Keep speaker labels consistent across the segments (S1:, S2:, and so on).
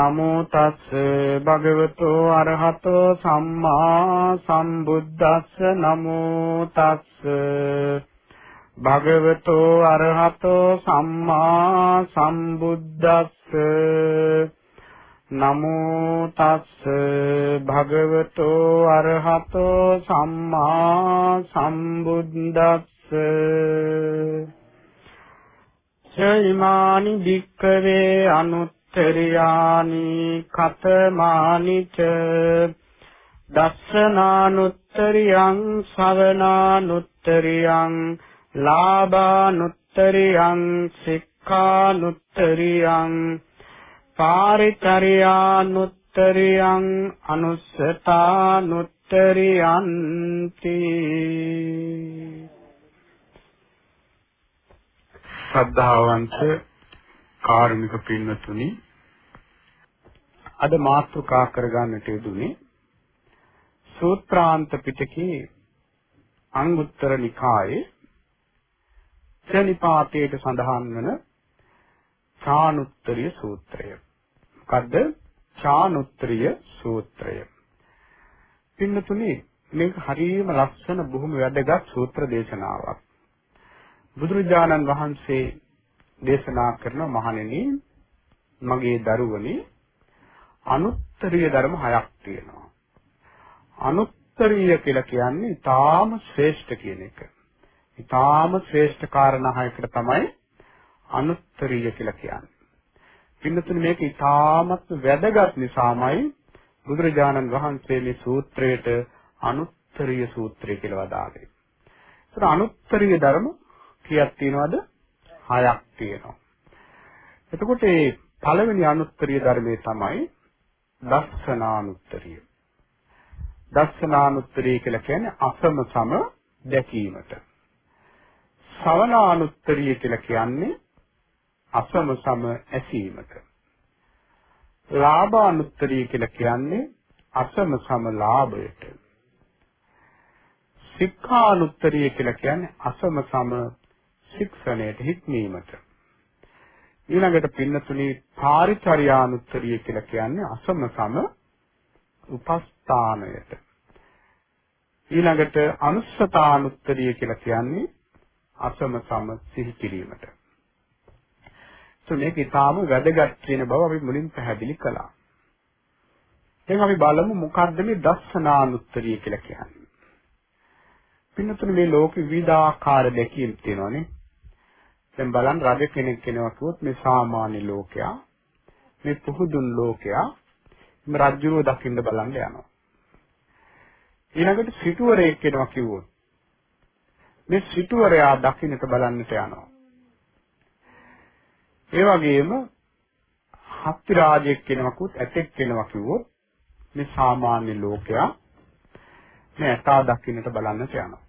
S1: නමෝ තස් භගවතෝ අරහතෝ සම්මා සම්බුද්දස්ස නමෝ තස් භගවතෝ අරහතෝ සම්මා සම්බුද්දස්ස නමෝ තස් භගවතෝ අරහතෝ සම්මා සම්බුද්දස්ස සයිමානි වික්කවේ අනුත් උත්තරියානි කතමානිච දස්සනානුත්තරියං ශවනානුත්තරියං ලාභානුත්තරියං සික්ඛානුත්තරියං පාරිචර්යානුත්තරියං අනුස්සතානුත්තරියන්ති ශ්‍රද්ධාවන්ත කාරුණික පින්වතුනි අද මාතෘකා කරගන්නට යෙදුනේ සූත්‍රාන්ත පිටකේ අංගුත්තර නිකායේ ත්‍රිනිපාතයට සඳහන් වන චානුත්තරිය සූත්‍රය. මොකද්ද? චානුත්තරිය සූත්‍රය. පින්නතුනි මේක හරියම ලස්සන බොහොම වැදගත් සූත්‍ර දේශනාවක්. බුදුරජාණන් වහන්සේ දේශනා කරන මහණෙනි මගේ දරුවනි අනුත්තරීය ධර්ම හයක් තියෙනවා. අනුත්තරීය කියලා කියන්නේ ඊටාම ශ්‍රේෂ්ඨ කියන එක. ඊටාම ශ්‍රේෂ්ඨ කාරණා හයකට තමයි අනුත්තරීය කියලා කියන්නේ. පින්නතුනේ මේක ඊටාමත් වැදගත් නිසාමයි බුදුරජාණන් වහන්සේ මේ සූත්‍රයට අනුත්තරීය සූත්‍රය කියලා වදාළේ. ඒතර අනුත්තරීය ධර්ම කීයක් තියෙනවද? හයක් තියෙනවා. එතකොට මේ පළවෙනි අනුත්තරීය ධර්මයේ තමයි දස්සනානුත්තරිය. දස්සනානුත්තරිය කියලා කියන්නේ අසම සම දැකීමට. ශ්‍රවණානුත්තරිය කියලා කියන්නේ අසම සම ඇසීමට. ලාභානුත්තරිය කියලා කියන්නේ අසම සම ලාභයට. සික්ඛානුත්තරිය කියලා කියන්නේ අසම සම ශික්ෂණයට හික්මීමට. ඊළඟට පින්නතුනි පාරිචර්යානුත්තරිය කියලා කියන්නේ අසම සම උපස්ථානයට. ඊළඟට අනුස්සතානුත්තරිය කියලා කියන්නේ අසම සම සිහි කිරීමට. මේක ඊටාම වැදගත් කියන බව අපි මුලින් පැහැදිලි කළා. දැන් අපි බලමු මොකක්ද මේ දස්සනානුත්තරිය කියලා කියන්නේ. පින්නතුනේ මේ ලෝකෙ විවිධාකාර දැකීම් තියෙනවානේ. දැන් බලන්න රජ කෙනෙක් කෙනවා කිව්වොත් මේ සාමාන්‍ය ලෝකයා මේ පුහුදුන් ලෝකයා මේ රජුව දකින්න බලන්න යනවා. ඊළඟට සිටුවරයෙක් කෙනවා කිව්වොත් මේ සිටුවරයා දකින්නට බලන්නට යනවා. ඒ වගේම හත්ති රාජයෙක් කෙනවකුත් ඇතෙක් කෙනවා කිව්වොත් මේ සාමාන්‍ය ලෝකයා මේ ඇතා දකින්නට බලන්නට යනවා.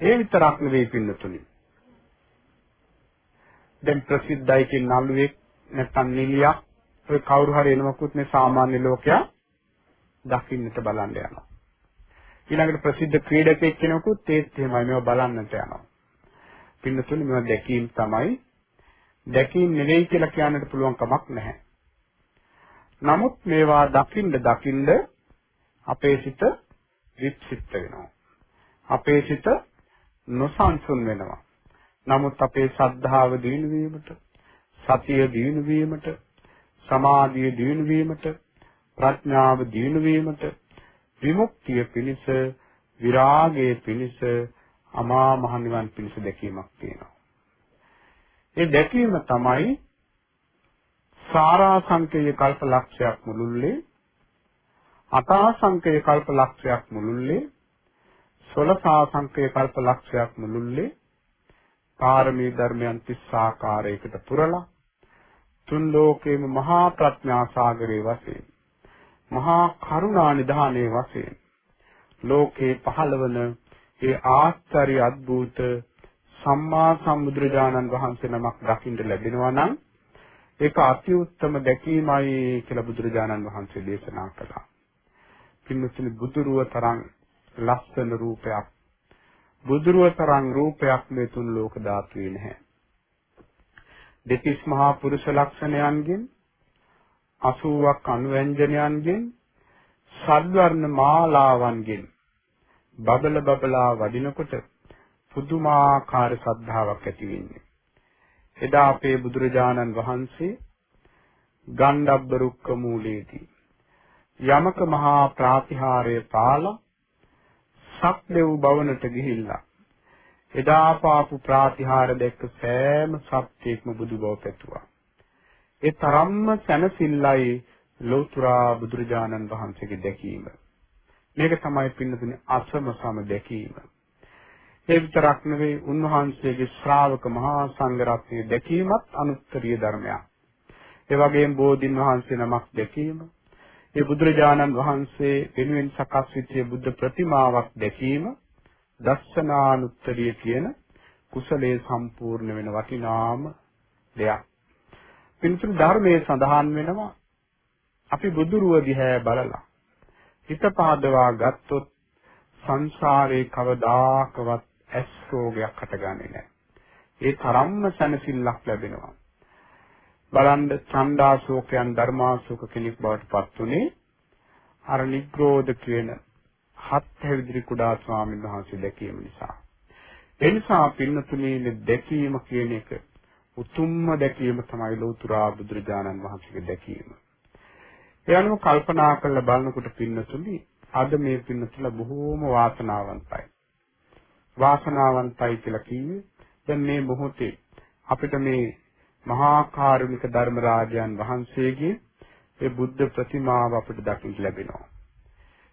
S1: ඒ විතරක් නෙවෙයි පින්නතුනි. දැන් ප්‍රසිද්ධයි කියන නළුවෙක් නැත්නම් නිලියක් ඔය කවුරු හරි එනවකුත් මේ සාමාන්‍ය ලෝකයා දකින්නට බලන්න යනවා. ඊළඟට ප්‍රසිද්ධ ක්‍රීඩකයෙක් කෙනෙකුත් ඒත් එහෙමයි මේවා බලන්නට යනවා. පින්නතුනේ මේවා දැකීම් තමයි දැකීම් නෙවෙයි කියලා කියන්නට පුළුවන් කමක් නැහැ. නමුත් මේවා දකින්න දකින්න අපේ සිත වික්ෂිප්ත වෙනවා. අපේ සිත නොසන්සුන් වෙනවා. නමුත් අපේ ශ්‍රද්ධාව දිනු වීමට, සතිය දිනු වීමට, සමාධිය දිනු වීමට, ප්‍රඥාව දිනු වීමට, විමුක්තිය පිණිස, විරාගයේ පිණිස, අමා මහ නිවන් පිණිස දැකීමක් තියෙනවා. ඒ දැකීම තමයි සාරාංශකයේ කල්ප ලක්ෂයක් මුළුල්ලේ අතාසංකේ කල්ප ලක්ෂයක් මුළුල්ලේ සොලසාසංකේ කල්ප ලක්ෂයක් මුළුල්ලේ පාරමී ධර්මයන් 30 ආකාරයකට පුරලා තුන් ලෝකේම මහා ප්‍රඥා සාගරයේ වශයෙන් මහා කරුණා නිධානයේ වශයෙන් ලෝකේ පහළවන ඒ ආශ්චර්ය අద్భుත සම්මා සම්බුදුරජාණන් වහන්සේ නමක් දකින්න ලැබෙනවා නම් ඒක අති උත්තම දැකීමයි කියලා බුදුරජාණන් වහන්සේ දේශනා කළා. පින්වත්නි බුදුරුව තරම් ලස්සන රූපයක් බුදුරුව තරම් රූපයක් මේ තුන් ලෝක ධාතුවේ නැහැ. දෙතිස් මහා පුරුෂ ලක්ෂණයන්ගෙන් 80ක් අනුව්‍යංජනයන්ගෙන් සද්වර්ණ මාලාවන්ගෙන් බබල බබලා වඩිනකොට පුදුමාකාර ශ්‍රද්ධාවක් ඇති වෙන්නේ. එදා අපේ බුදුරජාණන් වහන්සේ ගණ්ඩබ්බ රුක්ක මූලයේදී යමක මහා ප්‍රාතිහාරය පාලා සක්දෙව් භවනට ගිහිල්ලා එදා පාපු ප්‍රාතිහාර දැක්ක සෑම සත්‍යයක්ම බුදු බව පැතුවා. ඒ තරම්ම සැනසෙල්ලයි ලෝතුරා බුදුරජාණන් වහන්සේගේ දැකීම. මේක තමයි පින්නතුනේ අසම සම දැකීම. ඒ විතරක් නෙවෙයි උන්වහන්සේගේ ශ්‍රාවක මහා සංඝ රත්නයේ දැකීමත් අනුත්තරීය ධර්මයක්. ඒ වගේම බෝධින් වහන්සේ නමක් දැකීම, ඒ බුදුරජාණන් වහන්සේ වෙනුවෙන් සකස් වෙච්ච බුද්ධ ප්‍රතිමාවක් දැකීම දස්සනානුත්තරිය කියන කුසලයේ සම්පූර්ණ වෙන වටිනාම දෙයක්. පින්තුරු ධර්මයේ සඳහන් වෙනවා අපි බුදුරුව දිහා බලලා හිත පහදවා ගත්තොත් සංසාරේ කවදාකවත් ඇස් රෝගයක් හටගන්නේ නැහැ. ඒ තරම්ම සැනසෙල්ලක් ලැබෙනවා. බලන්න ඡන්දාශෝකයන් ධර්මාශෝක කෙනෙක් බවට පත් උනේ අර නිග්‍රෝධ කියන හත් හැවිදිරි කුඩා ස්වාමීන් වහන්සේ දැකීම නිසා. ඒ නිසා පින්නතුනේ දැකීම කියන එක උතුම්ම දැකීම තමයි ලෝතුරා බුදුරජාණන් වහන්සේගේ දැකීම. ඒ අනුව කල්පනා කරලා බලනකොට පින්නතුනි අද මේ පින්නතුල බොහෝම වාසනාවන්තයි. වාසනාවන්තයි කියලා කිව්වේ දැන් මේ මොහොතේ අපිට මේ මහා කාරුණික ධර්මරාජයන් වහන්සේගේ ඒ බුද්ධ ප්‍රතිමාව අපිට දකින්න ලැබෙනවා.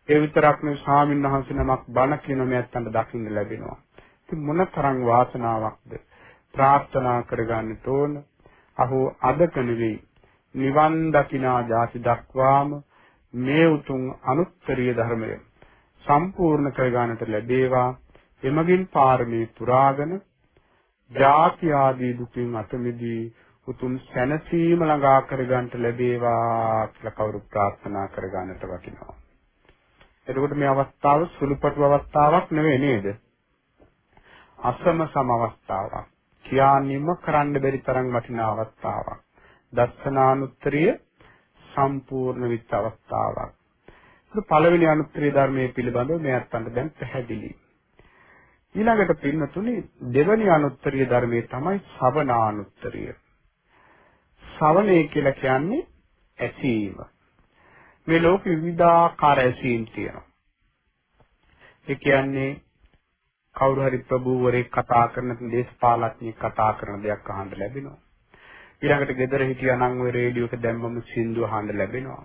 S1: ඒ විතරක් නෙවෙයි ස්වාමීන් වහන්සේ නමක් බණ කියන මෙයන්ට දකින්න ලැබෙනවා. ඉතින් මොනතරම් වාසනාවක්ද ප්‍රාර්ථනා කරගන්න තෝන අහෝ අදක නෙවෙයි නිවන් දකිනා ಜಾති දක්වාම මේ උතුම් අනුත්තරීය ධර්මය සම්පූර්ණ කර ගන්නට ලැබේවා එමගින් පාරමී පුරාගෙන ජාති ආදී දුකින් අත මිදී උතුම් සැනසීම ළඟා කර ගන්නට ලැබේවා කියලා කවුරු ප්‍රාර්ථනා කර ගන්නට වටිනවා. එතකොට මේ අවස්ථාව සුළුපටු අවස්ථාවක් නෙවෙයි නේද? අසම සම අවස්ථාවක්. කියානින්ම කරන්න බැරි තරම් වටිනා අවස්ථාවක්. දස්සනානුත්තරිය සම්පූර්ණ විත් අවස්ථාවක්. ඒක පළවෙනි අනුත්තරිය ධර්මයේ පිළිබඳව මේ අත්තන්ට දැන් පැහැදිලි. ඊළඟට පින්නතුනි දෙවැනි අනුත්තරිය ධර්මයේ තමයි ශවනානුත්තරිය. ශවණේ කියලා කියන්නේ ඇසීම. මේ ලෝකෙ විවිධාකාර ඇසීම් තියෙනවා. ඒ කියන්නේ කවුරු හරි ප්‍රභූවරයෙක් කතා කරන දේශපාලඥයෙක් කතා කරන දෙයක් අහන්න ලැබෙනවා. ඊළඟට ගෙදර හිටියා නම් ඔය රේඩියෝ එක දැම්මම සින්දු අහන්න ලැබෙනවා.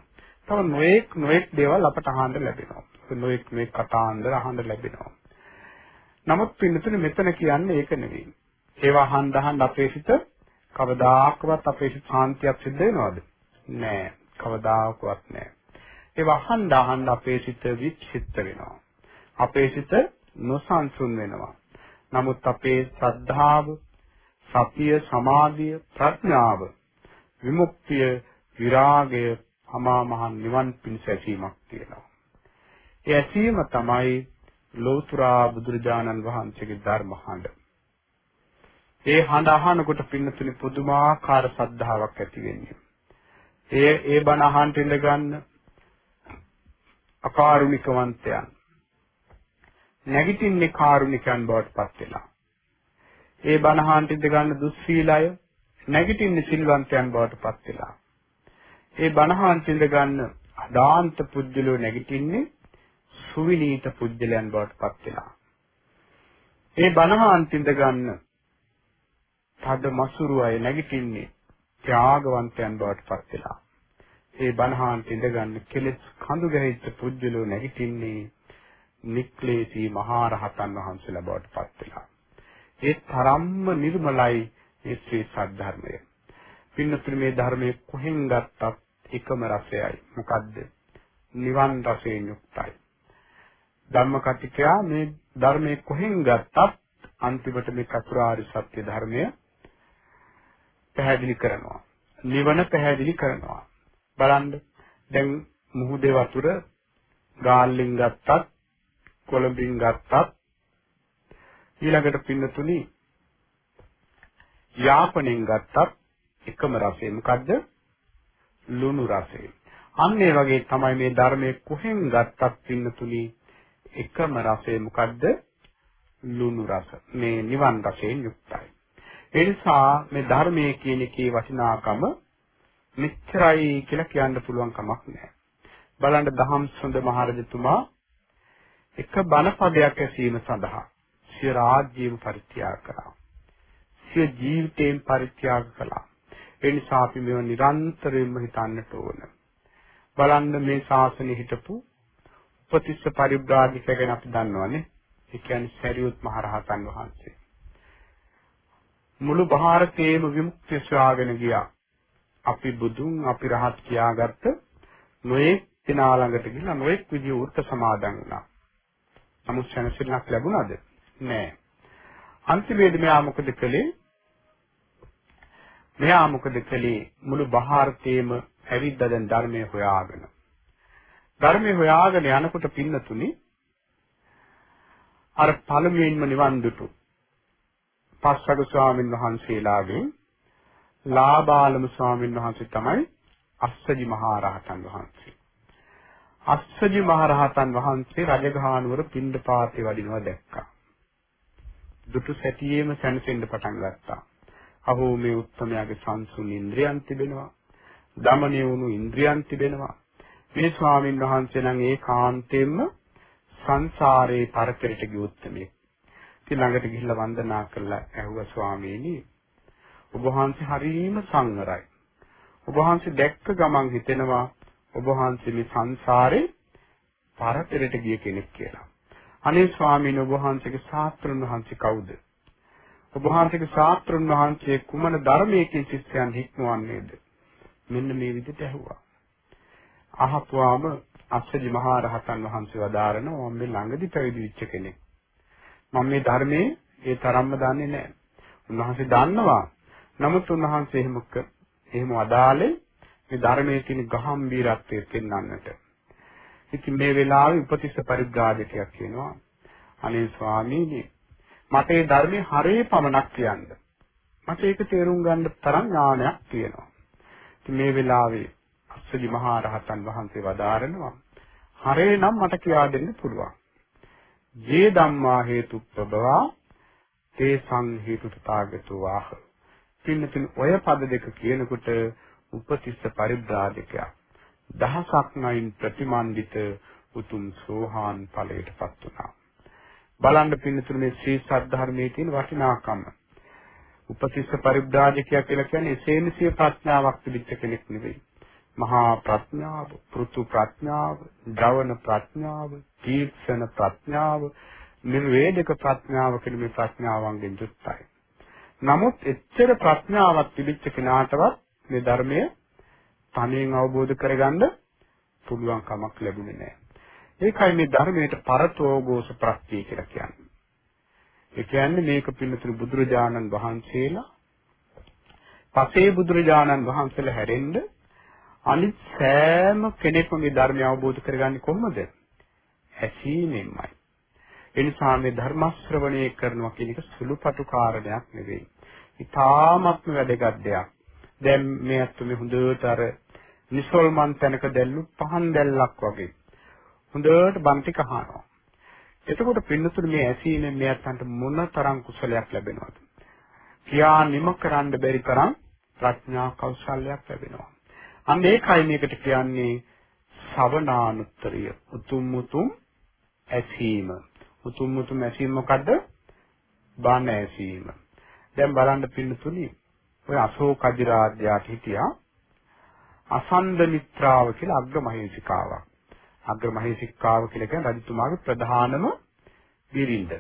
S1: තව නොඑක් නොඑක් දේවල් අපට අහන්න ලැබෙනවා. නොඑක් නොඑක් කතාන්දර අහන්න ලැබෙනවා. නමුත් පින්නතුනේ මෙතන කියන්නේ ඒක නෙවෙයි. ඒවා අහන්න අහන්න අපේ සිත කවදාකවත් අපේ සිත සාන්තියක් සිද්ධ වෙනවද? නෑ. කවදාකවත් නෑ. ඒවා අහන්න අහන්න අපේ සිත විචිත්ත වෙනවා. අපේ සිත නොසන්සුන් වෙනවා. නමුත් අපේ ශ්‍රද්ධාව සතිය සමාධිය ප්‍රඥාව විමුක්තිය විරාගය අමා මහ නිවන් පිණිස ඇසීමක් තියෙනවා. ඒ ඇසීම තමයි ලෝතුරා බුදුරජාණන් වහන්සේගේ ධර්ම හඬ. ඒ හඬ අහනකොට පින්නතුනි පුදුමාකාර සද්ධාාවක් ඇති වෙන්නේ. ඒ ඒ බණ අහන්න ඉඳ ගන්න අකාරුණිකවන්තයන් නැගිටින්නේ කාරුණිකයන් බවට පත් වෙලා. ඒ බණහාන්ට ඉඳ ගන්න දුස්සීලය නැගිටින්නේ සිල්වන්තයන් බවට පත් වෙලා. ඒ බණහාන්ට ඉඳ ගන්න අදාන්ත පුජ්‍යලෝ නැගිටින්නේ සුවිනීත පුජ්‍යලයන් බවට පත් වෙලා. ඒ බණහාන්ට ඉඳ ගන්න තද මසුරු අය නැගිටින්නේ ත්‍යාගවන්තයන් බවට පත් වෙලා. ඒ බණහාන්ට ඉඳ ගන්න කෙලෙස් කඳු ගැහිච්ච පුජ්‍යලෝ නැගිටින්නේ නික්ලේශී මහා රහතන් වහන්සේලා බවට පත් වෙලා. ඒ තරම්ම නිර්මලයි මේ ශ්‍රී සද්ධර්මය. පින්නතුනි මේ ධර්මයේ කොහෙන් ගත්තත් එකම රසයයි. මොකද්ද? නිවන් රසයෙන් යුක්තයි. ධම්මකටිකයා මේ ධර්මයේ කොහෙන් ගත්තත් අන්තිමට මේ චතුරාර්ය සත්‍ය ධර්මය පැහැදිලි කරනවා. නිවන පැහැදිලි කරනවා. බලන්න දැන් මුහුදේ වතුර ගාල්ලෙන් ගත්තත් කොළඹින් ගත්තත් ඊළඟට පින්නතුනි යාපනයෙන් ගත්තත් එකම රසය මොකද්ද? ලුණු රසය. අන්න ඒ වගේ තමයි මේ ධර්මයේ කොහෙන් ගත්තත් පින්නතුනි එකම රසය මොකද්ද? ලුණු රස. මේ නිවන් රසයෙන් යුක්තයි. ඒ නිසා මේ ධර්මයේ කියන එකේ වටිනාකම මෙච්චරයි කියලා කියන්න පුළුවන් කමක් නැහැ. බලන්න දහම් සොඳ මහරජතුමා එක බණ පදයක් ඇසීම සඳහා සිය රාජ්‍යයම පරිත්‍යාග කළා. සිය ජීවිතයෙන් පරිත්‍යාග කළා. ඒ නිසා අපි මේව නිරන්තරයෙන්ම හිතන්නට ඕන. බලන්න මේ ශාසනය හිටපු උපතිස්ස පරිබ්‍රාජික ගැන අපි දන්නවනේ. ඒ කියන්නේ සරියුත් මහ රහතන් වහන්සේ. මුළු ಭಾರತයේම විමුක්තිය සොයාගෙන ගියා. අපි බුදුන් අපි රහත් කියාගත්ත නොයෙක් දෙනා ළඟට ගිහිල්ලා නොයෙක් විදිහ වෘත්ත සමාදන් වුණා. නමුත් ශනසිරණක් ලැබුණාද? නෑ. අන්තිමේදී මෙයා මොකද කළේ? මෙයා මොකද කළේ මුළු ಭಾರತයේම ඇවිද්දා දැන් ධර්මය හොයාගෙන. ධර්මය හොයාගෙන යනකොට පින්නතුනි අර පළමුවෙන්ම නිවන් දුටු පස්වග ස්වාමීන් වහන්සේලාගෙන් ලාබාලම ස්වාමීන් වහන්සේ තමයි අස්සජි මහරහතන් වහන්සේ. අස්සජි මහරහතන් වහන්සේ රජගහනුවර පිණ්ඩපාතේ වඩිනවා දැක්කා. දුටු සැටියේම සැනසෙන්න පටන් ගත්තා. අහෝ මේ උත්තමයාගේ සංසුන් ඉන්ද්‍රියන් තිබෙනවා. දමණය වුණු ඉන්ද්‍රියන් තිබෙනවා. මේ ස්වාමීන් වහන්සේ නම් ඒකාන්තයෙන්ම සංසාරේ පරතරයට ගිය උත්තමයෙක්. ඉතින් ළඟට ගිහිල්ලා වන්දනා කරලා ඇහුවා ස්වාමීනි ඔබ වහන්සේ හරීම සංවරයි. ඔබ වහන්සේ දැක්ක ගමන් හිතෙනවා ඔබ වහන්සේ මේ සංසාරේ පරතරයට ගිය කෙනෙක් කියලා. අනේ ස්වාමීන් වහන්සේගේ ශාස්ත්‍රඥ වහන්සේ කවුද? ඔබ වහන්සේගේ ශාස්ත්‍රඥ වහන්සේ කුමන ධර්මයකින් ශිෂ්‍යයන් හික්මවන්නේද? මෙන්න මේ විදිහට ඇහුවා. අහපුවාම අස්සජි මහා රහතන් වහන්සේ වදාරනවා මම මේ ළඟදි පැවිදි වෙච්ච කෙනෙක්. මම මේ ධර්මයේ ඒ තරම්ම දන්නේ නැහැ. උන්වහන්සේ දන්නවා නමුත් උන්වහන්සේ එහෙම එහෙම අදාළේ මේ ධර්මයේ තියෙන ගහම්බීරත්වය පෙන්වන්නට. ඉතින් මේ වෙලාවේ උපතිස්ස පරිග්‍රාජකයක් කියනවා අනේ ස්වාමීනි මට මේ ධර්මයේ හරේ පමණක් කියන්න. මට ඒක තේරුම් ගන්න තරම් ඥානයක් තියෙනවා. ඉතින් මේ වෙලාවේ අස්සජි මහා රහතන් වහන්සේ වදාරනවා හරේ නම් මට කියා දෙන්න පුළුවන්. ජේ ධම්මා හේතුප්පබවා තේ සංහේතු තථාගතෝ ආහ පින්නතුන් ඔය පද දෙක කියනකොට උපතිස්ස පරිබ්‍රාජකයා දහසක් නයින් ප්‍රතිමන්විත උතුම් සෝහාන් ඵලයටපත් වුණා. බලන්න පින්නතුන් මේ ශ්‍රී සද්ධර්මයේ තියෙන වටිනාකම. උපතිස්ස පරිබ්‍රාජකයා කියලා කියන්නේ එසේමසිය ප්‍රඥාවක් තිබිච්ච කෙනෙක් නෙවෙයි. මහා ප්‍රඥාව, පෘතු ප්‍රඥාව, ද්‍රවණ ප්‍රඥාව, තීක්ෂණ ප්‍රඥාව, නිර්වේදක ප්‍රඥාව කියන මේ ප්‍රඥාවන්ගෙන් යුක්තයි. නමුත් එච්චර ප්‍රඥාවක් තිබිච්ච කෙනාටවත් මේ ධර්මය තනියෙන් අවබෝධ කරගන්න පුළුවන් කමක් ලැබුණේ නැහැ. ඒකයි මේ ධර්මයට පරතෝගෝස ප්‍රත්‍ය කියලා කියන්නේ. ඒ කියන්නේ මේක පින්නතුරු බුදුරජාණන් වහන්සේලා පසේ බුදුරජාණන් වහන්සේලා හැරෙන්න අනිත් සෑම කෙනෙක්ම මේ ධර්මය අවබෝධ කරගන්නේ කොහොමද? ඇසීමෙන්මයි. එනිසා මේ ධර්ම ශ්‍රවණය කරනවා කියන එක සුළුපටු කාරණයක් නෙවෙයි. ඉතාමත්ම වැදගත් දෙයක්. දැන් මේ අත්තු මේ හොඳට අර නිසල්මන් තැනක දැල්ලු පහන් දැල්ලක් වගේ. හොඳට බන් ටික අහනවා. එතකොට පින්නතුරු මේ ඇසීමෙන් මේ අත්තන්ට මොන තරම් කුසලයක් ලැබෙනවද? කියා නිම කරන්න බැරි තරම් ප්‍රඥා කෞශල්‍යයක් ලැබෙනවා. අන්න ඒකයි මේකට කියන්නේ ශවනානුත්තරිය. උතුම් උතුම් ඇසීම. උතුම් උතුම් ඇසීම මොකද්ද? බණ ඇසීම. දැන් බලන්න පින්නතුනි ඔය අශෝක අධිරාජ්‍යයට හිටියා අසන්ද මිත්‍රාව කියලා අග්‍රමහේසිකාවක්. අග්‍රමහේසිකාව කියලා කියන්නේ රජතුමාගේ ප්‍රධානම බිරිඳ.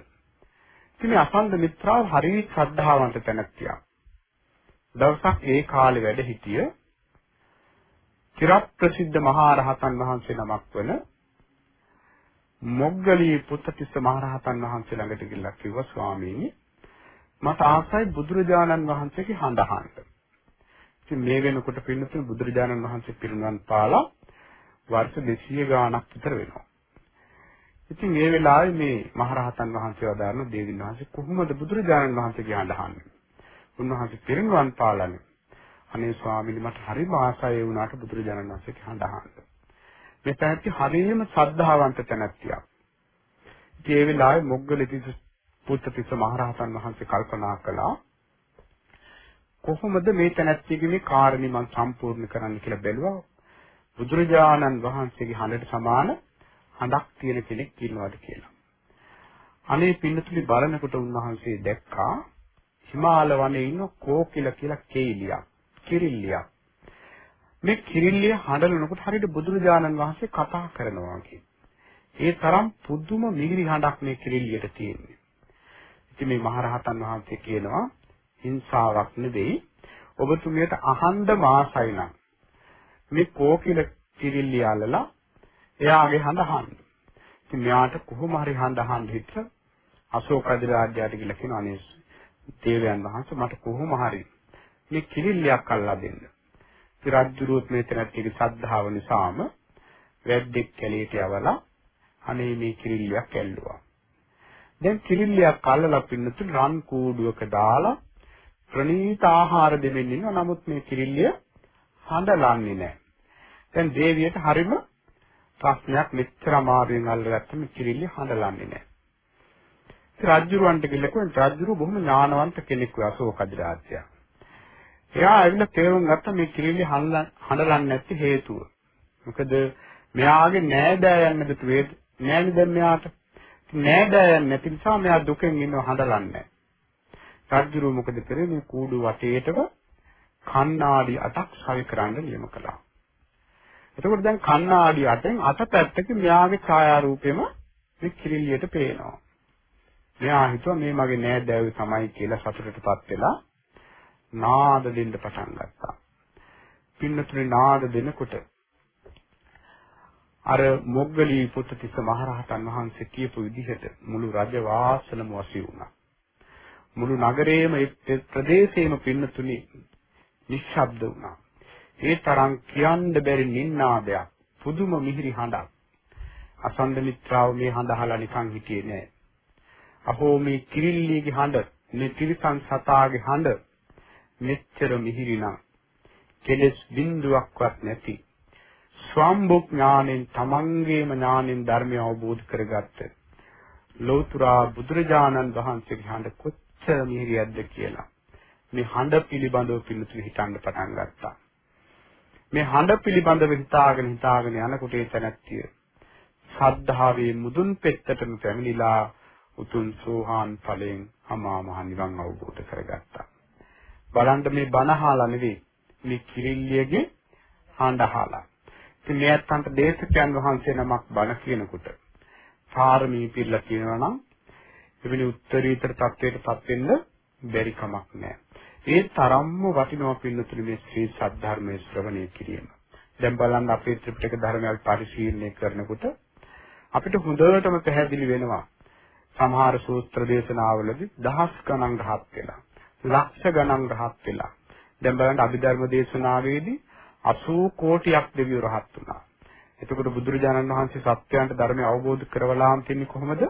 S1: ඉතින් මේ අසන්ද මිත්‍රාව හරිය ශ්‍රද්ධාවන්ත තැනැත්තියක්. දවසක් ඒ කාලේ වැඩ හිටිය චිරත් ප්‍රසිද්ධ මහා රහතන් වහන්සේ නමක් වන මොග්ගලී පුත්තිස්ස මහ රහතන් වහන්සේ ළඟට ගිහිල්ලා කිව්වා ස්වාමීනි මට ආසයි බුදුරජාණන් වහන්සේගේ හඬ අහන්න. ඉතින් මේ වෙනකොට පින්නතුනේ බුදුරජාණන් වහන්සේ පිරිනවන් පාලා වර්ෂ 200 ගාණක් විතර වෙනවා. ඉතින් මේ වෙලාවේ මේ මහරහතන් වහන්සේ වදාරන දේවින් වහන්සේ කොහොමද බුදුරජාණන් වහන්සේගේ හඬ අහන්නේ? උන්වහන්සේ පිරිනවන් පාලානේ. අනේ ස්වාමීනි මට හරි ආසයි වුණාට බුදුරජාණන් වහන්සේගේ හඬ අහන්න. මේ පැහැදිලි හරියම ශ්‍රද්ධාවන්ත තැනැත්තියක්. ඉතින් ඒ වෙලාවේ මොග්ගලිතිස් පුත්තතිස්ස මහරහතන් වහන්සේ කල්පනා කළා කොහොමද මේ තැනැත්තියගේ මේ කාරණේ මම සම්පූර්ණ කරන්න කියලා බැලුවා. බුදුරජාණන් වහන්සේගේ හඬට සමාන හඬක් තියෙන කෙනෙක් ඉන්නවද කියලා. අනේ පින්නතුලි බලනකොට උන්වහන්සේ දැක්කා හිමාල වනයේ ඉන්න කෝකිල කියලා කේලියක්, කිරිල්ලියක්. මේ කිරිල්ලිය හඬනකොට හරියට බුදුරජාණන් වහන්සේ කතා කරනවා ඒ තරම් පුදුම මිහිරි හඬක් මේ කිරිල්ලියට තියෙන්නේ. ඉතින් මේ මහරහතන් වහන්සේ කියනවා හිංසාවක් නෙවෙයි ඔබතුමියට අහන්න මාසයි නම් මේ කෝකිල කිරිල්ලිය අල්ලලා එයාගේ හඬ අහන්න. ඉතින් මෙයාට කොහොම හරි හඬ අහන්න හිත අශෝක අධිරාජ්‍යයට කියලා කියන අනේ දේවයන් වහන්සේ මට කොහොම හරි මේ කිරිල්ලියක් අල්ලා දෙන්න. ඉතින් රජුරුවත් මේ තැනට සද්ධාව නිසාම වැද්දෙක් කැලේට යවලා අනේ මේ කිරිල්ලියක් ඇල්ලුවා. දැන් කිරිල්ලියක් අල්ලලා පින්නතුන් රන් කූඩුවක දාලා ප්‍රණීත ආහාර දෙමින් ඉන්නවා. නමුත් මේ කිරිල්ලිය හඬලන්නේ නැහැ. දැන් දේවියට හරිම ප්‍රශ්නයක් මෙච්චර අමාරුවෙන් අල්ලගත්ත මේ කිරිල්ලිය හඬලන්නේ නැහැ. ඉතින් රජුරවන්ට කිව්ලකෝ රජුරු බොහොම ඥානවන්ත කෙනෙක් වේ අශෝක අධිරාජ්‍යයා. එයා ඇවිල්ලා තේරුම් ගත්ත මේ කිරිල්ලිය හඬලන්නේ නැති හේතුව. මොකද මෙයාගේ නෑදෑයන් නැතු වේද නෑනේ දැන් මෙයාට. නෑදෑයන් නැති නිසා මෙයා දුකෙන් ඉන්නව හඬලන්නේ නැහැ. රජුරු මොකද කරේ මේ කූඩු වටේටම කණ්ණාඩි අටක් සවි කරන්න නියම කළා. එතකොට දැන් කණ්ණාඩි අටෙන් අත පැත්තක මෙයාගේ ඡායාරූපෙම මේ කිරිල්ලියට පේනවා. මෙයා හිතුවා මේ මගේ නෑදෑයෝ තමයි කියලා සතුටටපත් වෙලා නාද දෙන්න පටන් ගත්තා. පින්නතුනේ නාද දෙනකොට අර මොග්ගලී පුත්තිස්ස මහරහතන් වහන්සේ කියපු විදිහට මුළු රජ වාසනම වසී වුණා. මුළු නගරේම ඒ ප්‍රදේශයේම පින්නතුනි නිශ්ශබ්ද වුණා. ඒ තරම් කියන්න බැරි නින්නාදයක් පුදුම මිහිරි හඬක්. අසන්ද මිත්‍රාව මේ හඬ අහලා නිකන් හිටියේ නෑ. අහෝ මේ කිරිල්ලිගේ හඬ, මේ තිරිසන් සතාගේ හඬ මෙච්චර මිහිරි නම් කෙලෙස් බිඳුවක්වත් නැති ස්වම්බුක් ඥාණයෙන් තමන්ගේම ඥාණයෙන් ධර්මය අවබෝධ කරගත්ත ලෞතුරා බුදුරජාණන් වහන්සේගේ හඬ කොච්චර මිහිරියක්ද කියලා මේ හඬ පිළිබඳව පිළිතුරු හිතන්න පටන් ගත්තා. මේ හඬ පිළිබඳව හිතාගෙන හිතාගෙන යනකොට ඒ තැනැත්තිය සද්ධාවේ මුදුන් පෙත්තටම පැමිණිලා උතුම් සෝහාන් ඵලයෙන් අමා මහ නිවන් අවබෝධ කරගත්තා. බලන්න මේ බණ අහලා නෙවෙයි මේ කිරිල්ලියගේ හඬ අහලා. ඉතින් මේ අත්තන්ට දේශකයන් වහන්සේ නමක් බණ කියනකොට පාරමී පිළිලා කියනවා නම් එවැනි උත්තරීතර තත්වයකටපත් වෙන්න බැරි කමක් නැහැ. ඒ තරම්ම වටිනවා පින්නතුනි මේ ශ්‍රී සද්ධර්මයේ ශ්‍රවණය කිරීම. දැන් බලන්න අපේ ත්‍රිපිටක ධර්මයල් පරිශීලනය කරනකොට අපිට හොඳටම පැහැදිලි වෙනවා. සමහර සූත්‍ර දේශනාවලදී දහස් ගණන් රහත් වෙලා, ලක්ෂ ගණන් රහත් වෙලා. දැන් බලන්න අභිධර්ම දේශනාවේදී 80 කෝටියක් දෙවියෝ රහත් වුණා. එතකොට බුදුරජාණන් වහන්සේ සත්‍යයන්ට ධර්මය අවබෝධ කරවලාම් තින්නේ කොහොමද?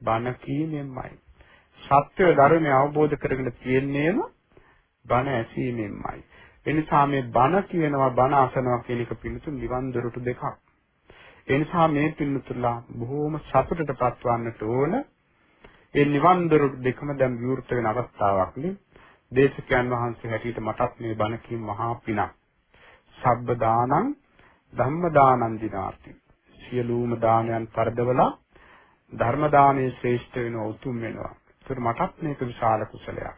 S1: බණ කීමෙන්මයි. සත්‍ය ධර්මය අවබෝධ කරගෙන තියෙන්නේම බණ ඇසීමෙන්මයි. එනිසා මේ බණ කියනවා බණ අසනවා කියන එක පිළිතුරු නිවන් දොරටු දෙකක්. එනිසා මේ පිළිතුරුලා බොහෝම සතුටටපත් වන්නට ඕන. ඒ නිවන් දොරටු දෙකම දැන් විවෘත වෙන අවස්ථාවක් නේ. දේශකයන් වහන්සේ හැටියට මටත් මේ බණ කීම මහා පිනක්. සබ්බ දානං ධම්ම දානං දිනාති. සියලුම දානයන් පරදවලා ධර්ම දානයේ ශ්‍රේෂ්ඨ වෙන උතුම් වෙනවා. ඒකට මටත් මේක විශාල කුසලයක්.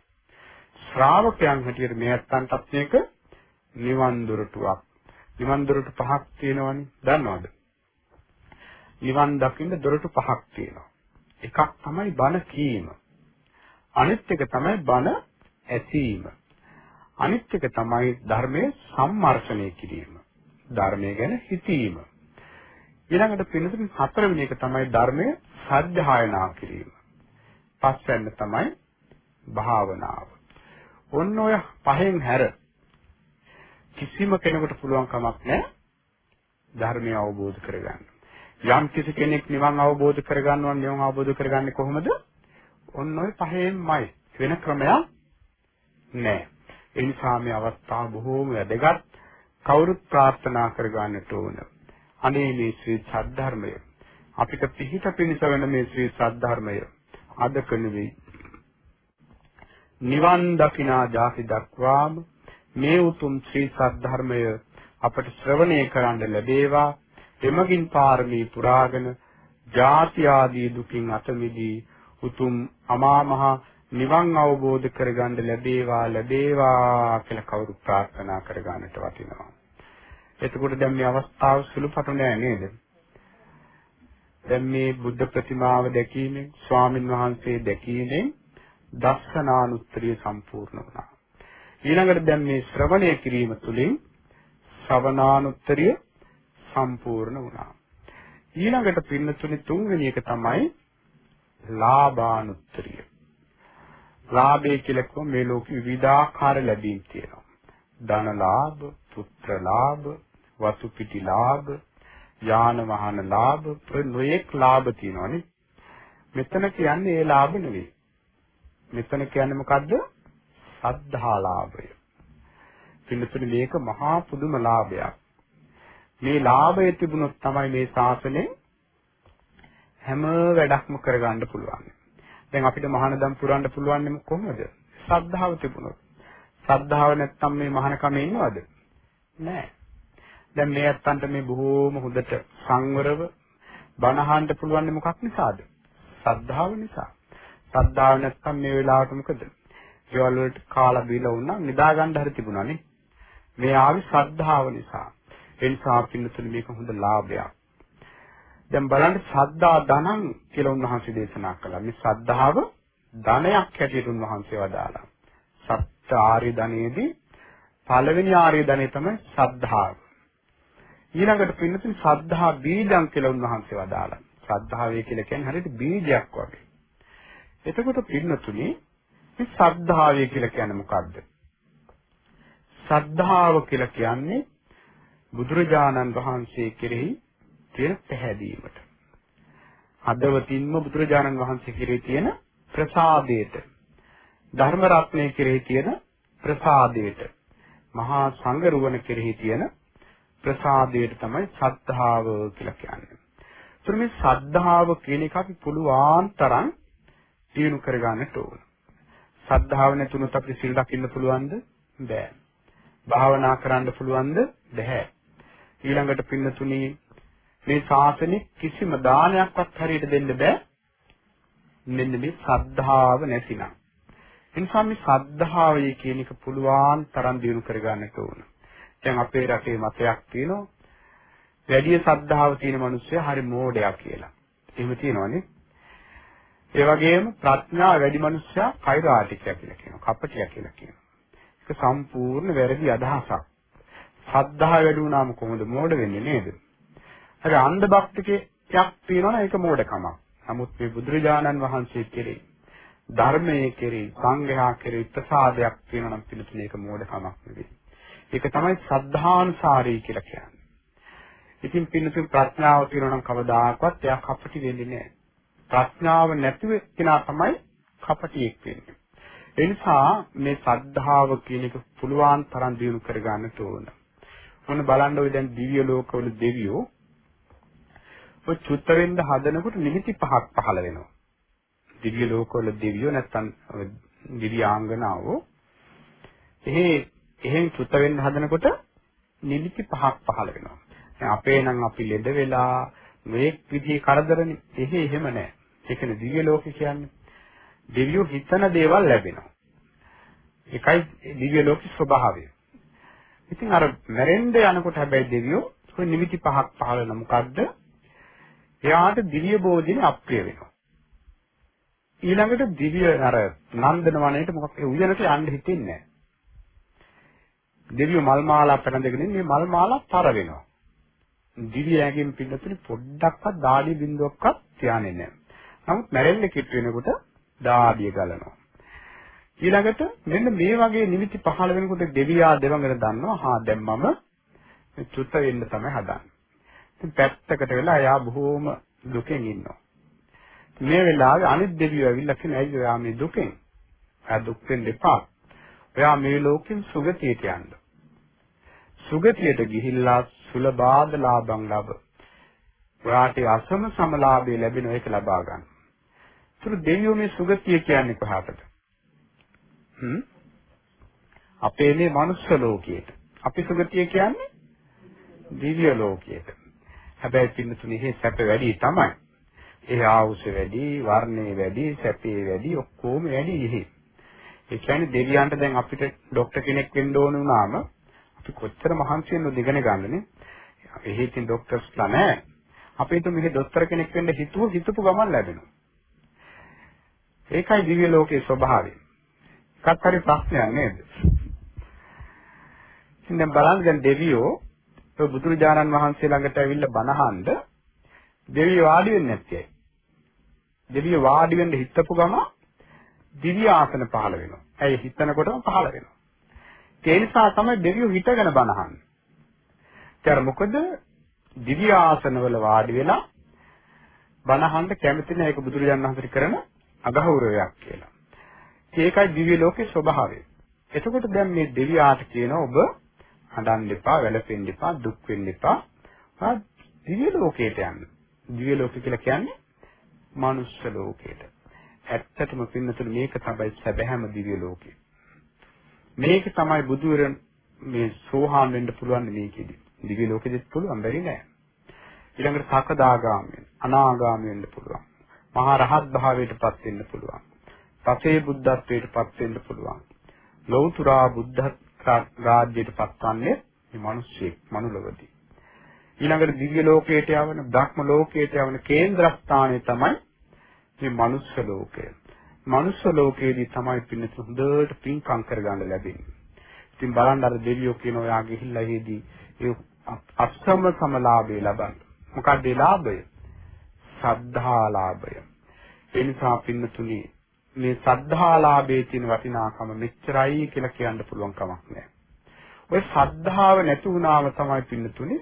S1: ශ්‍රාවකයන් හැටියට මේ ඇත්තන්ටත් මේක නිවන් දොරටුවක්. නිවන් දොරටු පහක් තියෙනවනේ. දන්නවද? නිවන් දකින්න දොරටු පහක් තියෙනවා. එකක් තමයි බණ කීම. අනිත් එක තමයි බණ ඇසීම. අනිත් එක තමයි ධර්මයේ සම්මර්ෂණය කිරීම. ධර්මය ගැන හිතීම. ඊළඟට පිළිතුරු හතරවෙනි එක තමයි ධර්මයේ සත්‍යයනා කිරීම. පස්වෙන්න තමයි භාවනාව. ඔන්න ඔය පහෙන් හැර කිසිම කෙනෙකුට පුළුවන් කමක් නැහැ ධර්මය අවබෝධ කරගන්න. යම් කිසි කෙනෙක් නිවන් අවබෝධ කරගන්නවා නිවන් අවබෝධ කරගන්නේ කොහොමද? ඔන්න ඔය පහෙන්මයි වෙන ක්‍රමයක් නැහැ. ඒ නිසා මේ අවස්ථාව බොහෝම වැදගත්. කවුරුත් ප්‍රාර්ථනා කරගන්නට ඕන. අනේ මේ ශ්‍රී සද්ධර්මය අපිට පිහිට පිණිස වෙන මේ ශ්‍රී සද්ධර්මය අදක නෙවෙයි නිවන් දකිනා ජාති දක්වාම මේ උතුම් ශ්‍රී සද්ධර්මය අපට ශ්‍රවණය කරන්න ලැබේවා එමගින් පාරමී පුරාගෙන ජාති ආදී දුකින් අත මිදී උතුම් අමා මහ නිවන් අවබෝධ කරගන්න ලැබේවා ලැබේවා කියලා කවුරු ප්‍රාර්ථනා කරගන්නට වටිනවා. එතකොට දැන් මේ අවස්ථාව සුළුපටු නෑ නේද? දැන් මේ බුද්ධ ප්‍රතිමාව දැකීමෙන් ස්වාමින් වහන්සේ දැකීමෙන් දස්සනානුත්තරිය සම්පූර්ණ වුණා. ඊළඟට දැන් මේ ශ්‍රවණය කිරීම තුළින් ශ්‍රවණානුත්තරිය සම්පූර්ණ වුණා. ඊළඟට පින්නතුනි තුන්වෙනි එක තමයි ලාභානුත්තරිය. ලාභය කියලා කිව්වම මේ ලෝකෙ විවිධාකාර ලැබීම් තියෙනවා. ධන ලාභ, පුත්‍ර ලාභ, වතු පිටි ලාභ, යාන වාහන ලාභ, නොයෙක් ලාභ තියෙනවානේ. මෙතන කියන්නේ ඒ ලාභ නෙවෙයි. මෙතන කියන්නේ මොකද්ද? සද්ධා ලාභය. පින්නතුනි මේක මහා පුදුම ලාභයක්. මේ ලාභය තිබුණොත් තමයි මේ ශාසනය හැම වැඩක්ම කරගන්න පුළුවන්. දැන් අපිට මහානදම් පුරන්න පුළුවන් කොහොමද? ශ්‍රද්ධාව තිබුණොත්. ශ්‍රද්ධාව නැත්තම් මේ මහානකම ඉන්නවද? නෑ. දැන් මේ ඇත්තන්ට මේ බොහෝම හොඳට සංවරව බණහන්න පුළුවන් මොකක් නිසාද? ශ්‍රද්ධාව නිසා. ශ්‍රද්ධාව නැත්තම් මේ වෙලාවට මොකද? ගෙවල් වලට කාලා බීලා වුණා නිදා ගන්න හරි තිබුණානේ. මේ ආවි ශ්‍රද්ධාව නිසා. ඒ නිසා පින්නතුනේ මේක හොඳ ලාභයක්. දැන් බලන්න සද්දා ධනං කියලා උන්වහන්සේ දේශනා කළා. මේ සද්ධාව ධනයක් හැටියට උන්වහන්සේ වදාළා. සත්‍ය ආර්ය ධනෙදී පළවෙනි ආර්ය ධනෙ තමයි සද්ධාව. ඊළඟට පින්නතුනි සද්ධා බීජං කියලා උන්වහන්සේ වදාළා. ශ්‍රද්ධාවේ කියලා කියන්නේ හරියට බීජයක් වගේ. එතකොට පින්නතුනි මේ ශ්‍රද්ධාවේ කියලා කියන්නේ මොකද්ද? ශ්‍රද්ධාව කියලා කියන්නේ බුදුරජාණන් වහන්සේ කෙරෙහි තියෙන පැහැදීමට. හදවතින්ම බුදුරජාණන් වහන්සේ කෙරෙහි තියෙන ප්‍රසාදයට ධර්ම රත්නයේ කෙරෙහි තියෙන ප්‍රසාදයට මහා සංඝරුවන කෙරෙහි තියෙන ප්‍රසාදයට තමයි සද්ධාව කියලා කියන්නේ. ඒතර මේ සද්ධාව කියන එක අපි පුළුවන් තරම් දිනු කරගන්නට ඕන. සද්ධාව නැතුනොත් අපිට සිල් රකින්න පුළුවන්ද? බෑ. භාවනා කරන්න පුළුවන්ද? බෑ. ඊළඟට පින්නතුණී මේ ශාසනේ කිසිම දානයක්වත් හරියට දෙන්න බෑ. මෙන්න මේ ශ්‍රද්ධාව නැතිනම්. එනිසා මේ ශ්‍රද්ධාවයි කියන එක පුළුවන් තරම් දිනු කරගන්නට ඕන. දැන් අපේ රටේ මතයක් තියෙනවා වැඩි ශ්‍රද්ධාව තියෙන මිනිස්සු හරි මෝඩයා කියලා. එහෙම තියෙනවනේ. ඒ වගේම ප්‍රඥාව වැඩි මිනිස්සයා කෛරාටිකයා කියලා කියනවා. කපටියා කියලා කියනවා. ඒක සම්පූර්ණ වැරදි අදහසක්. ශ්‍රද්ධාව වැඩි වුණාම කොහොමද මෝඩ වෙන්නේ නේද? හරි අන්ධ භක්තිකයක් තියෙනවනේ ඒක මෝඩකමක්. නමුත් මේ බුදුරජාණන් වහන්සේ කෙරෙහි ධර්මයේ කෙරෙහි සංඝයා කෙරෙහි ප්‍රසාදයක් තියෙනවා නම් පිළිතුරු ඒක මෝඩකමක් නෙවෙයි. ඒක තමයි ශ්‍රද්ධානුසාරී කියලා කියන්නේ. ඉතින් පිළිතුරු ප්‍රඥාව තියෙනවා නම් කවදාකවත් එයා කපටි වෙන්නේ නැහැ. ප්‍රඥාව නැතිව කෙනා තමයි කපටියෙක් වෙන්නේ. ඒ නිසා මේ ශ්‍රද්ධාව කියන එක පුළුවන් තරම් දියුණු කරගන්න ඕන. මොන බලන්න ඔය දැන් දිව්‍ය ලෝකවල දෙවියෝ ඔය චුත්ත වෙන්න හදනකොට නිමිති පහක් පහළ වෙනවා. දිව්‍ය ලෝකවල දෙවියෝ නැත්තම් දිව්‍යාංගනාවෝ එහෙ එහෙන් චුත්ත වෙන්න හදනකොට නිමිති පහක් පහළ වෙනවා. දැන් අපේ නම් අපි ලෙඩ වෙලා මේක් විදිහේ කරදරනේ. එහෙ එහෙම නැහැ. ඒකනේ දිව්‍ය ලෝකේ කියන්නේ. දෙවියෝ හිතන දේවල් ලැබෙනවා. ඒකයි දිව්‍ය ලෝකේ ස්වභාවය. ඉතින් අර මැරෙන්න යනකොට හැබැයි දෙවියෝ ඔය නිමිති පහක් පහළ වෙන මොකද්ද? එයාට දිව්‍ය භෝජනේ අප්‍රිය වෙනවා. ඊළඟට දිව්‍ය අර නන්දන වනයේට මොකක් ඒ උයනට යන්න හිතෙන්නේ නැහැ. දිව්‍ය මල් මාලා පැනඳගෙන මේ මල් මාලා තර වෙනවා. දිව්‍ය ඇඟෙන් පින්නතුනි පොඩ්ඩක්වත් දාඩි බින්දුවක්වත් තියාන්නේ නැහැ. නමුත් මැරෙන්න කිට් වෙනකොට දාඩිය ගලනවා. ඊළඟට මෙන්න මේ වගේ නිමිති පහළ වෙනකොට දෙවියා දෙවඟන දන්නවා හා දැන් මම චුත්ත වෙන්න තමයි හදන්නේ. ඉතින් පැත්තකට වෙලා එයා බොහෝම දුකෙන් ඉන්නවා. මේ වෙලාවේ අනිත් දෙවියෝ ඇවිල්ලා කියන ඇයි ඔයා මේ දුකෙන්? ආ දුක් වෙන්න එපා. ඔයා මේ ලෝකෙන් සුගතියට යන්න. සුගතියට ගිහිල්ලා සුලභාද ලාභං ලබ. ඔයාට අසම සමලාභය ලැබෙන එක ලබා ගන්න. ඒතර දෙවියෝ මේ සුගතිය කියන්නේ කොහාටද? අපේ මේ මනුස්ස ලෝකයට. අපි සුගතිය කියන්නේ දිව්‍ය ලෝකයට. හැබැයි පින්නතුනේ මේ සැප වැඩි තමයි. ඒ ආවුස වැඩි, වර්ණේ වැඩි, සැපේ වැඩි, ඔක්කොම වැඩි ඉහි. ඒ කියන්නේ දෙවියන්ට දැන් අපිට ડોක්ටර් කෙනෙක් වෙන්න ඕන වුණාම අපි කොච්චර මහන්සි වෙනවද ඉගෙන ගන්නනේ. එහෙකින් ડોක්ටර්ස්ලා නැහැ. අපිට මෙහි ડોක්ටර් කෙනෙක් වෙන්න හිතුව හිතපු ගමන් ලැබෙනවා. ඒකයි දිව්‍ය ලෝකයේ ස්වභාවය. එකක් හරි ප්‍රශ්නයක් නේද? ඉතින් දැන් බලන්න දැන් දෙවියෝ ඔය බුදුරජාණන් වහන්සේ ළඟට ඇවිල්ලා බණහඬ දෙවියෝ වාඩි වෙන්නේ නැත්තේ. දෙවියෝ වාඩි වෙන්න හිතපු ගම දිව්‍ය ආසන පහළ වෙනවා. ඇයි හිතනකොටම පහළ වෙනවා. ඒ නිසා තමයි දෙවියෝ හිතගෙන බණහන්නේ. ඒතර මොකද දිව්‍ය ආසනවල වාඩි වෙලා බණහඬ කැමති නැහැ ඒක බුදුරජාණන් වහන්සේ කරන අගෞරවයක් කියලා. ඒකයි දිව්‍ය ලෝකේ ස්වභාවය. එතකොට දැන් මේ දෙවියාට කියනවා ඔබ හඬන්න එපා, වැළපෙන්න එපා, දුක් වෙන්න එපා. ආ දිව්‍ය ලෝකයට යන්න. දිව්‍ය ලෝකය කියලා කියන්නේ මනුස්ස ලෝකයට. ඇත්තටම පින්නතුනේ මේක තමයි සැබෑම දිව්‍ය ලෝකය. මේක තමයි බුදුරන් මේ සෝහාන් වෙන්න පුළුවන් මේකෙදි. දිව්‍ය ලෝකෙදිත් පුළුවන් බැරි නෑ. ඊළඟට සකදාගාමී, අනාගාමී වෙන්න පුළුවන්. මහා රහත් භාවයටපත් වෙන්න පුළුවන්. පසේ බුද්ධත්වයටපත් වෙන්න පුළුවන්. ලෞතුරා බුද්ධ රාජ්‍යයට පත්වන්නේ මේ මිනිස්සෙක් මනුලවදී. ඊළඟට දිව්‍ය ලෝකයට යවන, බ්‍රහ්ම ලෝකයට යවන කේන්ද්‍රස්ථානය තමයි මේ මනුස්ස ලෝකය. මනුස්ස ලෝකයේදී තමයි පින්නත් හොඳට පින්කම් කරගන්න ලැබෙන්නේ. ඉතින් බලන්න අර දෙවියෝ කියන ඔයා ගිහිල්ලා හේදී ඒ අස්සම සමලාභය ලබන්න. මොකක්ද ඒ ලාභය? සද්ධා ලාභය. ඒ නිසා පින්නතුනි මේ සද්ධාලාභයේ තියෙන වටිනාකම මෙච්චරයි කියලා කියන්න පුළුවන් කමක් නැහැ. ඔය සද්ධාව නැති වුණාම තමයි පින්නතුනේ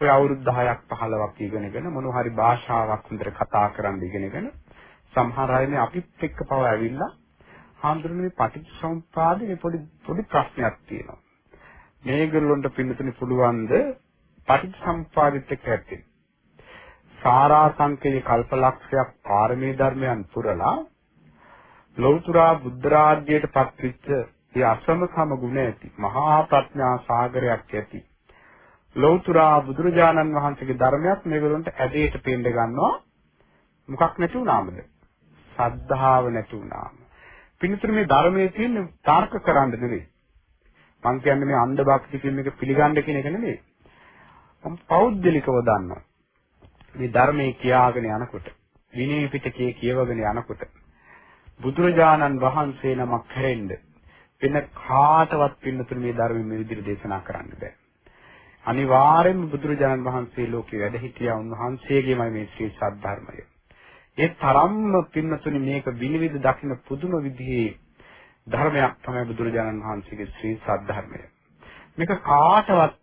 S1: ඔය අවුරුදු 10ක් 15ක් ඉගෙනගෙන මොන හරි භාෂාවක් හොඳට කතා කරන්න ඉගෙනගෙන සමහර අය මේ අපිත් එක්ක පව ඇවිල්ලා හාමුදුරනේ පටිච්චසමුප්පාදේ පොඩි පොඩි ප්‍රශ්නයක් තියෙනවා. මේගොල්ලන්ට පින්නතුනේ පුළුවන්ද පටිච්චසමුප්පාදෙත් එක්ක ඇත්තේ. සාරාංශකයේ කල්පලක්ෂයක් පාරමී ධර්මයන් පුරලා ලෞතර බුද්ධ රාජ්‍යයට පත්වෙච්ච ඒ අසම සම ගුණ ඇති මහා ප්‍රඥා සාගරයක් ඇති. ලෞතර බුදුරජාණන් වහන්සේගේ ධර්මයක් මේගොල්ලන්ට ඇදේට පෙන්න ගන්නවා. මොකක් නැති වුණාමද? සද්ධාව නැති වුණාම. පින්තුරු මේ ධර්මයේ තියෙන තර්ක කරන්න නෙවෙයි. මං කියන්නේ මේ අන්ධ භක්ති කියන එක පිළිගන්න කියන එක නෙවෙයි. මම පෞද්ගලිකව දන්නවා. මේ ධර්මයේ කියාගෙන යනකොට විනය පිටකයේ කියවගෙන යනකොට බුදුරජාණන් වහන්සේ නමක් හැරෙන්න වෙන කාටවත් පින්නතුනේ මේ ධර්මයේ මේ විදිහට දේශනා කරන්න බෑ. අනිවාර්යෙන්ම බුදුරජාණන් වහන්සේ ලෝකේ වැඩ සිටියා උන්වහන්සේගේමයි මේ ශ්‍රී සද්ධර්මය. ඒ තරම්ම පින්නතුනේ මේක විනිවිද දකින්න පුදුම විදිහේ ධර්මයක් තමයි බුදුරජාණන් වහන්සේගේ ශ්‍රී සද්ධර්මය. මේක කාටවත්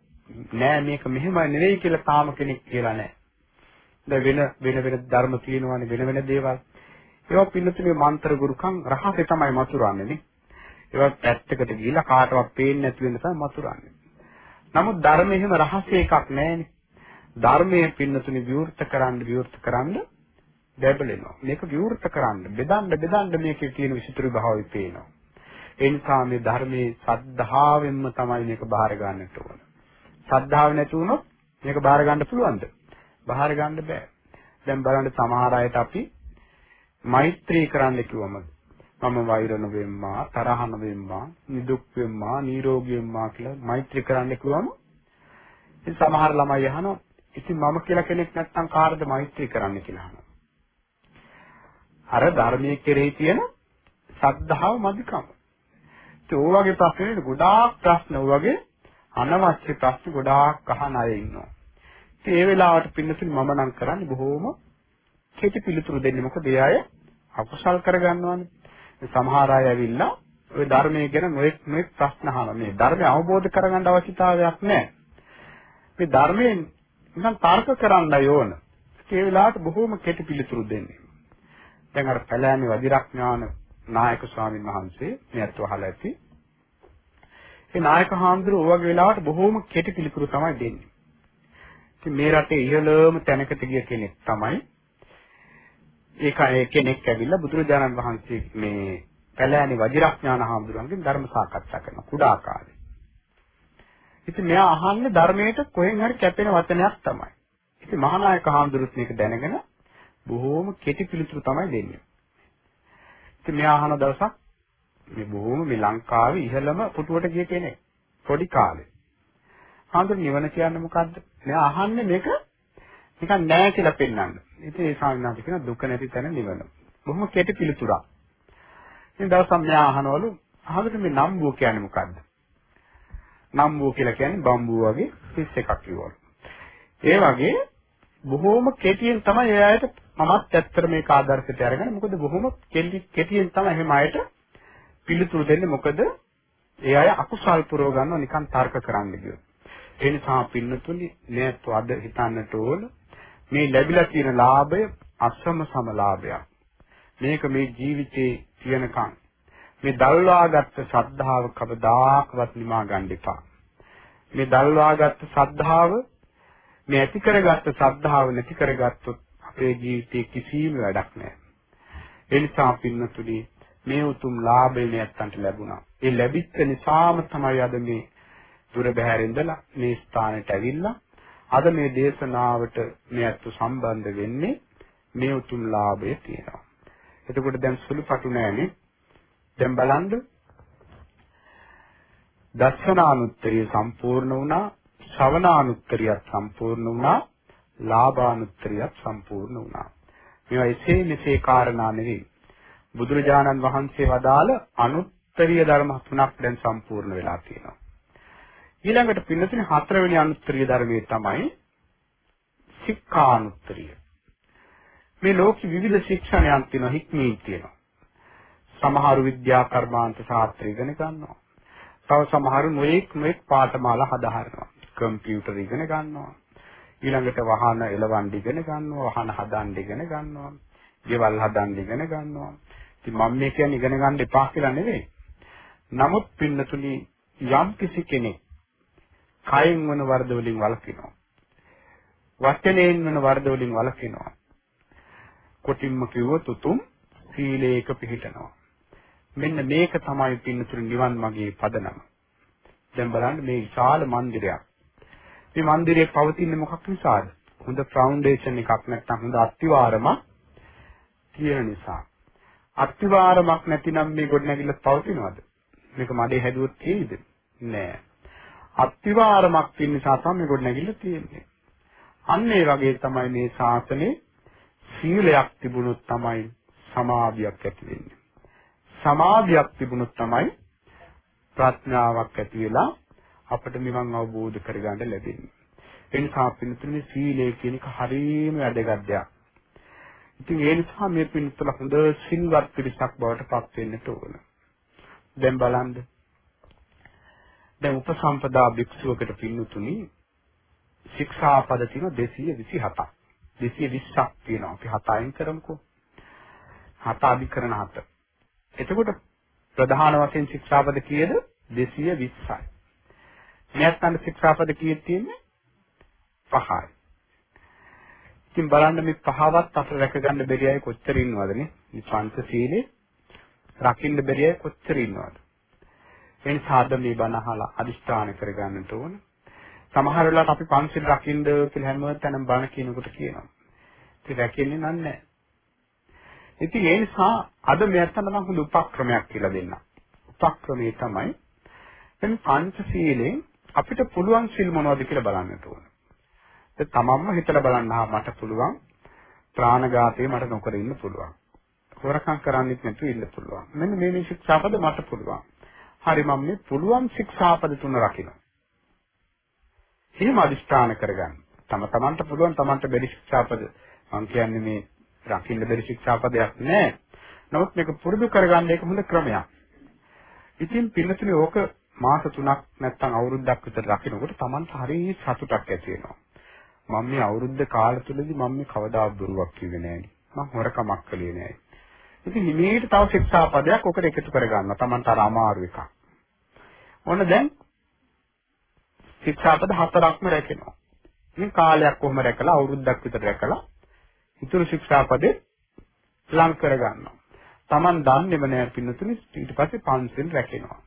S1: නෑ මේක මෙහෙමයි නෙවෙයි කියලා තාම කෙනෙක් කියලා නෑ. දැන් වෙන වෙන වෙන ධර්ම තියෙනවානේ වෙන වෙන දේවල්. ඒවා පින්නතුනේ මන්ත්‍ර ගුරුකම් රහසේ තමයි මතුරන්නේ නේ. ඒවා පැත්තකට ගිහිලා කාටවත් පේන්නේ නැති වෙන තමයි මතුරන්නේ. නමුත් ධර්මයේ එහෙම රහසේ එකක් නැහැනේ. ධර්මයේ පින්නතුනේ විවෘත කරන්න විවෘත කරන්න බැබලෙනවා. මේක විවෘත කරන්න බෙදන්න බෙදන්න මේකේ තියෙන විසිතුරු භාවය පේනවා. ඒ නිසා මේ ධර්මයේ සද්ධාවෙන්ම තමයි මේක බාර ගන්නට ඕන. සද්ධාව නැති වුණොත් මේක බාර ගන්න පුළුවන්ද? බාර ගන්න බෑ. දැන් බලන්න සමහර අයට අපි මෛත්‍රී කරන්න කිව්වම මම වෛර නොවෙම්මා තරහ නොවෙම්මා නිදුක් වෙම්මා නිරෝගී වෙම්මා කියලා මෛත්‍රී කරන්න කිව්වම ඉතින් සමහර ළමයි අහනවා ඉතින් මම කියලා කෙනෙක් නැත්නම් කාටද මෛත්‍රී කරන්න කියලා අහනවා? අර ධර්මයේ කෙරෙහි තියෙන සද්ධාව මදිකම. ඒ වගේ ප්‍රශ්න ගොඩාක් ප්‍රශ්න වගේ අනවශ්‍ය ප්‍රශ්න ගොඩාක් අහන අය ඉන්නවා. ඉතින් ඒ වෙලාවට පින්නතුනි මම නම් කරන්නේ බොහොම කෙටි පිළිතුරු දෙන්නේ මොකද? ඒ අය අකුසල් කරගන්නවානේ. සමහර අය ඇවිල්ලා ওই ධර්මයේ ගැන නොඑක් නොඑක් ප්‍රශ්න අහනවා. මේ ධර්මය අවබෝධ කරගන්න අවශ්‍යතාවයක් නැහැ. මේ ධර්මයෙන් නිකන් තර්ක කරන්නයි ඕන. ඒ වෙලාවට බොහොම කෙටි පිළිතුරු දෙන්නේ. දැන් අර පැලෑනේ වදිරඥාන නායක ස්වාමීන් වහන්සේ මෙයත් අහලා ඇති ඒ නායක හාමුදුරුවෝ වගේ වෙලාවට බොහොම කෙටි පිළිතුරු තමයි දෙන්නේ. ඉතින් මේ රටේ ඉහළම තැනකට ගිය කෙනෙක් තමයි ඒ කෙනෙක් ඇවිල්ලා බුදුරජාණන් වහන්සේ මේ පැලෑනි වජිරඥාන හාමුදුරුවන්ගෙන් ධර්ම සාකච්ඡා කරන කුඩා කාලේ. ඉතින් මෙයා අහන්නේ ධර්මයට කොහෙන් හරි කැපෙන වචනයක් තමයි. ඉතින් මහානායක හාමුදුරුවෝ මේක දැනගෙන බොහොම කෙටි පිළිතුරු තමයි දෙන්නේ. ඉතින් මෙයා අහන දවසක් මේ බොහොම මේ ලංකාවේ ඉහළම පුටුවට ගිය කෙනෙක් පොඩි කාලේ. හාමුදුරු නිවන කියන්නේ මොකද්ද? මෙයා අහන්නේ මේක නිකන් නෑ කියලා පෙන්වන්න. ඉතින් ඒ ස්වාමීන් වහන්සේ කියන දුක නැති තැන නිවන. බොහොම කෙටි පිළිතුරක්. ඉතින් දවසක් මෙයා අහනවලු අහකට මේ නම්බුව කියන්නේ මොකද්ද? නම්බුව කියලා කියන්නේ බම්බුව වගේ පිස් එකක් කිව්වලු. ඒ වගේ බොහොම කෙටියෙන් තමයි එයාට මමත් ඇත්තට මේක ආදර්ශයට අරගෙන මොකද බොහොම කෙටියෙන් තමයි එහෙම අයට පිළිතුරු දෙන්නේ මොකද ඒ අය අකුසල් පුරව ගන්නව නිකන් තර්ක කරන්න ගියොත්. ඒ නිසා පින්නතුනි නේත් අද හිතන්නට ඕන මේ ලැබිලා තියෙන ලාභය අසම සම ලාභයක්. මේක මේ ජීවිතේ තියෙනකන් මේ දල්වාගත්ත ශ්‍රද්ධාව කවදාකවත් නිමා ගන්න එපා. මේ දල්වාගත්ත ශ්‍රද්ධාව මේ ඇති කරගත්ත ශ්‍රද්ධාව නැති කරගත්තොත් අපේ ජීවිතේ කිසිම වැඩක් නැහැ. ඒ නිසා පින්නතුනි මේ උතුම් ලාභය නැත්තන්ට ලැබුණා. ඒ ලැබිච්ච නිසාම තමයි අද මේ දුර බැහැර ඉඳලා මේ ස්ථානෙට ඇවිල්ලා අද මේ දේශනාවට මේ අත්තු සම්බන්ධ වෙන්නේ මේ උතුම් ලාභය තියෙනවා. එතකොට දැන් සුළුපටු නෑනේ. දැන් බලන්න දර්ශනානුත්තරිය සම්පූර්ණ වුණා, ශ්‍රවණානුත්තරියත් සම්පූර්ණ වුණා, ලාභානුත්තරියත් සම්පූර්ණ වුණා. මේවා එසේ මෙසේ කාරණා නෙවෙයි. බුදුරජාණන් වහන්සේ වදාළ අනුත්තරීය ධර්ම තුනක් දැන් සම්පූර්ණ වෙලා තියෙනවා. ඊළඟට පින්නතුනේ හතරවෙනි අනුත්තරීය ධර්මයේ තමයි සික්ඛානුත්තරීය. මේ ලෝකෙ විවිධ ශික්ෂණයන් තියෙනවා හික්මී තියෙනවා. සමහරු විද්‍යා කර්මාන්ත ශාස්ත්‍ර ඉගෙන ගන්නවා. තව සමහරු නොඑක් නොඑක් පාඨමාලා හදාහරනවා. කම්පියුටර් ඉගෙන ගන්නවා. ඊළඟට වහන එලවන්න ඉගෙන ගන්නවා. වහන හදන්න ඉගෙන ගන්නවා. ගෙවල් හදන්න ඉගෙන ගන්නවා. ඉතින් මම මේ කියන්නේ ඉගෙන ගන්න එපා කියලා නෙවෙයි. නමුත් පින්නතුනි යම් කිසි කෙනෙක් කයෙන් වන වර්ධ වලින් වළකිනවා. වචනයෙන් වන වර්ධ වලින් වළකිනවා. කොටින්ම කිව්වොත් උතුම් සීලයක පිළිටනවා. මෙන්න මේක තමයි පින්නතුරු නිවන් මාගේ පදනම. දැන් බලන්න මේ විශාල මන්දිරයක්. මේ මන්දිරේ පවතින්නේ මොකක් නිසාද? හොඳ ෆවුන්ඩේෂන් එකක් නැත්නම් හොඳ අත්විවරමක් තියෙන නිසා. අත්විවරමක් නැතිනම් මේ ගොඩනැගිල්ල පවතිනවද? මේක මඩේ හැදුවොත් තියෙයිද? නෑ. අත්විවරමක් තියෙන නිසා තමයි ගොඩනැගිල්ල තියෙන්නේ. අන්න ඒ වගේ තමයි මේ ශාසනේ සීලයක් තිබුණොත් තමයි සමාධියක් ඇති වෙන්නේ. සමාධියක් තිබුණොත් තමයි ප්‍රඥාවක් ඇති වෙලා අපිට නිවන් අවබෝධ කරගන්න ලැබෙන්නේ. ඒ නිසා පින්තුනේ සීලය කියන එක හරියම වැදගත් දෙයක්. ඉතින් ඒ නිසා මේ පින්තුල හොඳ සිල්වත් පිරිසක් බවට පත් වෙන්නට ඕන. දැන් බලන්න. දැන් උපසම්පදා භික්ෂුවකට පින්තුනි ශික්ෂාපද තියෙන 227ක්. 220ක් තියෙනවා. අපි 7 අයින් කරමුකෝ. 7 අධිකරණ 7. එතකොට ප්‍රධාන වශයෙන් ශික්ෂාපද කීයද 220යි. මෙයන්ට ශික්ෂාපද කීයක් තියෙන්නේ? 5යි. ඉතින් බලන්න මේ පහවත් අපිට රැකගන්න බැරි අය කොච්චර ඉන්නවදනේ? මේ පංච සීලේ රකින්න බැරි අය කොච්චර ඉන්නවද? ඒ නිසා අද මේ බණ අහලා අදිෂ්ඨාන කරගන්නට ඕන. සමහර වෙලාවට අපි පංචශීල රකින්න කියලා හැම තැනම බණ කියනකොට කියනවා. ඉතින් රැකෙන්නේ නැහැ. ඉතින් ඒ නිසා අද මෙයන්ට මම හොඳ උපක්‍රමයක් කියලා දෙන්නම්. උපක්‍රමයේ තමයි දැන් පංචශීලයෙන් අපිට පුළුවන් සිල් මොනවද කියලා බලන්නට ඕන. ඒ තමන්ම හිතලා බලන්න මට පුළුවන් ප්‍රාණඝාතය මට නොකර ඉන්න පුළුවන්. හොරකම් කරන්නෙත් නැතුව ඉන්න පුළුවන්. මෙන්න මේ මේ ශික්ෂාපද මට පුළුවන්. හරි මම මේ පුළුවන් ශික්ෂාපද තුන රකින්න. එහෙම අදිස්ථාන කරගන්න. තම තමන්ට පුළුවන් තමන්ට බැරි ශික්ෂාපද මම කියන්නේ මේ රකින්න බැරි ශික්ෂාපදයක් නෑ. නමුත් මේක පුරුදු කරගන්න එක හොඳ ක්‍රමයක්. ඉතින් පින්නතුනේ ඕක මාස 3ක් නැත්නම් අවුරුද්දක් විතර රකින්නකොට Tamanට හරිය සතුටක් ඇති වෙනවා. මම මේ අවුරුද්ද කාලය තුලදී මම මේ කවදාවත් බොරුවක් කිව්වේ නෑනේ. මම හොරකමක් කළේ නෑ. ඉතින් හිමීට තව ශික්ෂාපදයක් ඔකට එකතු කරගන්නවා. Tamanට අර අමාරු එකක්. ඔන්න දැන් ශික්ෂාපද හතරක්ම රැකෙනවා. ඉතින් කාලයක් කොහොම රැකලා අවුරුද්දක් විතර රැකලා ඉතුරු ශික්ෂාපදේ ලං කරගන්නවා. Taman දන්නේම නෑ පින්නතුනි ඊට පස්සේ පන්සිල් රැකෙනවා.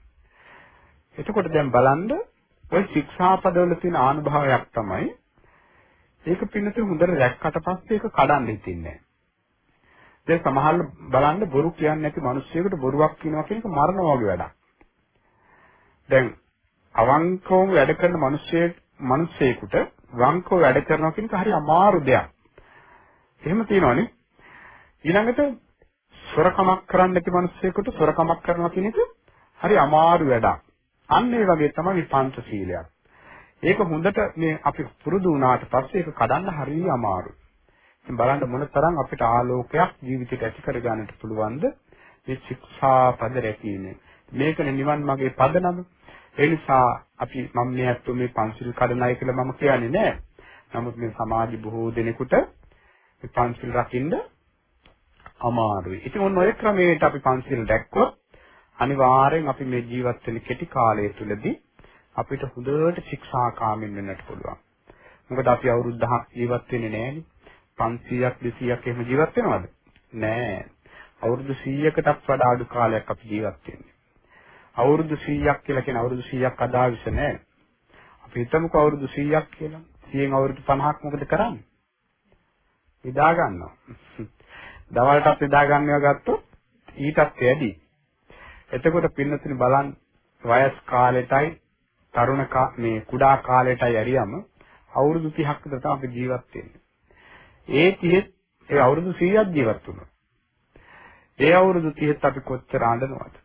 S1: එතකොට දැන් බලන්න ওই ශික්ෂාපදවල තියෙන ආනුභාවයක් තමයි ඒක පින්නතුනි හොඳට රැක්කට පස්සේ ඒක කඩන්න හිතින්නේ දැන් සමහරව බලන්න බොරු කියන්නේ නැති මිනිස්සුයෙකුට බොරුවක් කියනවා කියන එක මරණ වගේ වැඩක්. දැන් අවංකවම වැඩ කරන මිනිස්සෙක් මිනිස්සෙකුට වංකව වැඩ කරනවා කියන එක හරි අමාරු දෙයක්. එහෙම තියෙනවනේ. ඊළඟට සොරකමක් කරන්න නැති මිනිස්සෙකුට සොරකමක් කරනවා කියන එක හරි අමාරු වැඩක්. අන්න ඒ වගේ තමයි පංචශීලයක්. ඒක හොඳට මේ අපි පුරුදු වුණාට පස්සේ ඒක කඩන්න හරිය අමාරුයි. ඉතින් බලන්න මොනතරම් අපිට ආලෝකයක් ජීවිතයට ඇති කරගන්නට පුළුවන්ද මේ ශික්ෂා පද රැකීමෙන්. මේකනේ නිවන් මාගේ පදනම. ඒ නිසා අපි මම මේ අත්තු මේ පංචශීල කඩනයි කියලා මම කියන්නේ නෑ. නමුත් මේ සමාජ බොහෝ දෙනෙකුට මේ පංචශීල රකින්න අමාරුයි. ඉතින් ඔන්න ඔය ක්‍රමයට අපි පංචශීල දැක්කොත් අනිවාර්යෙන් අපි මේ ජීවත් වෙන කෙටි කාලය තුලදී අපිට හොඳට ශික්ෂාකාමීන් වෙන්නට පුළුවන්. මොකද අපි අවුරුදු 10ක් ජීවත් වෙන්නේ නෑනේ. 500ක් 200ක් එහෙම ජීවත් වෙනවද? නෑ. අවුරුදු 100කටත් වඩා අඩු කාලයක් අපි ජීවත් වෙන්නේ. අවුරුදු 100ක් කියලා කියන අවුරුදු 100ක් අදාවිස නෑ. අපි හිතමුකෝ අවුරුදු 100ක් කියලා. 100න් අවුරුදු 50ක් මොකද කරන්නේ? නිදා ගන්නවා. දවල්ටත් නිදා ගන්නවා ගත්තොත් ඊටත් වැඩි. එතකොට පින්නතුනි බලන්න වයස් කාලෙටයි තරුණ මේ කුඩා කාලෙටයි ඇරියම අවුරුදු 30ක් විතර තමයි අපි ජීවත් වෙන්නේ. ඒ 30 ඒ අවුරුදු 100ක් ජීවත් වුණා. ඒ අවුරුදු 30ත් අපි කොච්චර අඬනවද?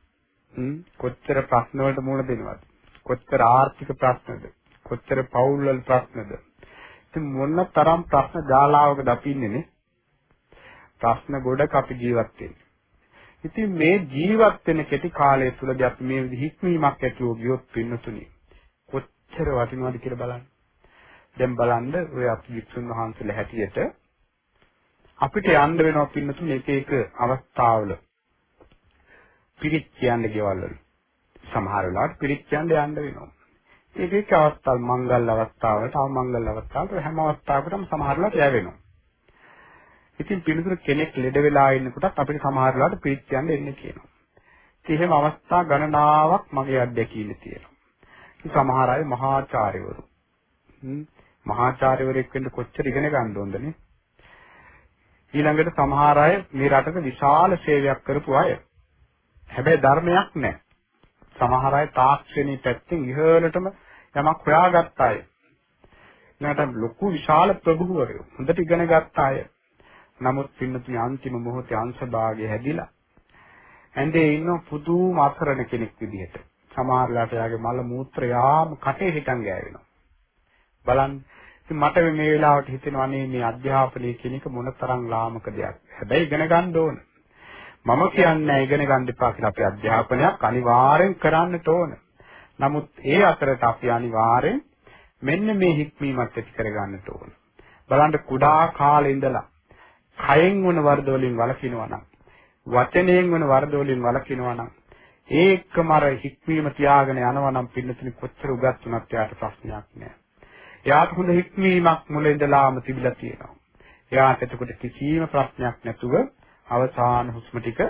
S1: කොච්චර ප්‍රශ්න වලට මුහුණ දෙනවද? කොච්චර ආර්ථික ප්‍රශ්නද? කොච්චර පෞල් වල ප්‍රශ්නද? ඉතින් මොන තරම් ප්‍රශ්න ජාලාවකද අපි ඉන්නේ නේ? ප්‍රශ්න ගොඩක් අපි ජීවත් වෙන්නේ. ඉතින් මේ ජීවත් වෙන කෙටි කාලය තුලදී අපි මේ විදිහ හික්මීමක් ඇතුව ගියොත් පින්නතුනි කොච්චර වටිනවද කියලා බලන්න. දැන් බලන්න ඔය අපි වික්ෂුන් වහන්සේලා හැටියට අපිට යන්න වෙනවා පින්නතුනි එක එක අවස්ථාවල පිරිත් කියන්න ගෙවල් වල. සමහර වෙලාවට පිරිත් කියන්න යන්න වෙනවා. ඒක එක අවස්ථාවල් මංගල අවස්ථාවලට අවමංගල අවස්ථාවලට හැම අවස්ථාවකටම සමහර වෙලාවට යවෙනවා. ඉතින් පිළිතුරු කෙනෙක් ලෙඩ වෙලා ඉන්නකොටත් අපිට සමහර වෙලාවට පිළිත් කියන්න එන්නේ කියනවා. ඉතින් එහෙම අවස්ථා ගණනාවක් මගේ අත්දැකීමේ තියෙනවා. ඉතින් සමහර අය මහාචාර්යවරු. මහාචාර්යවරයෙක් වෙන්න කොච්චර ඉගෙන ගන්න ඕනද නේ? ඊළඟට සමහර අය මේ රටක විශාල සේවයක් කරපු අය. හැබැයි ධර්මයක් නැහැ. සමහර අය තාක්ෂණී පැත්තෙන් ඉහළටම යමක් හොයාගත්ත අය. ඊළඟට ලොකු විශාල ප්‍රභූවරයෝ හොඳට ඉගෙන ගත්ත අය. නමුත් පින්නතුනි අන්තිම මොහොතේ අංශභාගය හැදිලා ඇඳේ ඉන්න පුදුම අසරණ කෙනෙක් විදිහට සමහරලාට යාගේ මල මූත්‍ර යාම කටේ හිටන් ගෑවෙනවා බලන්න ඉතින් මට මේ වෙලාවට හිතෙනවා අනේ මේ අධ්‍යාපනය කියන එක මොනතරම් ලාමක දෙයක්. හැබැයි ඉගෙන ගන්න ඕන. මම කියන්නේ ඉගෙන ගන්න එපා කියලා අපි අධ්‍යාපනයක් අනිවාර්යෙන් කරන්නට ඕන. නමුත් ඒ අතරට අපි අනිවාර්යෙන් මෙන්න මේ හික්මීමක් ඇති කරගන්නට ඕන. බලන්න කුඩා කාලේ ඉඳලා කයෙන් වන වරද වලින් වළකිනවා නම් වචනයෙන් වන වරද වලින් වළකිනවා නම් ඒකම අර හික්මීම තියාගෙන යනවා නම් පින්නතුනි කොච්චර උගත් වුණත් එයාට ප්‍රශ්නයක් නෑ. එයාට හොඳ හික්මීමක් මුල ඉඳලාම තිබිලා තියෙනවා. එයාට එතකොට කිසිම ප්‍රශ්නයක් නැතුව අවසාන හුස්ම ටික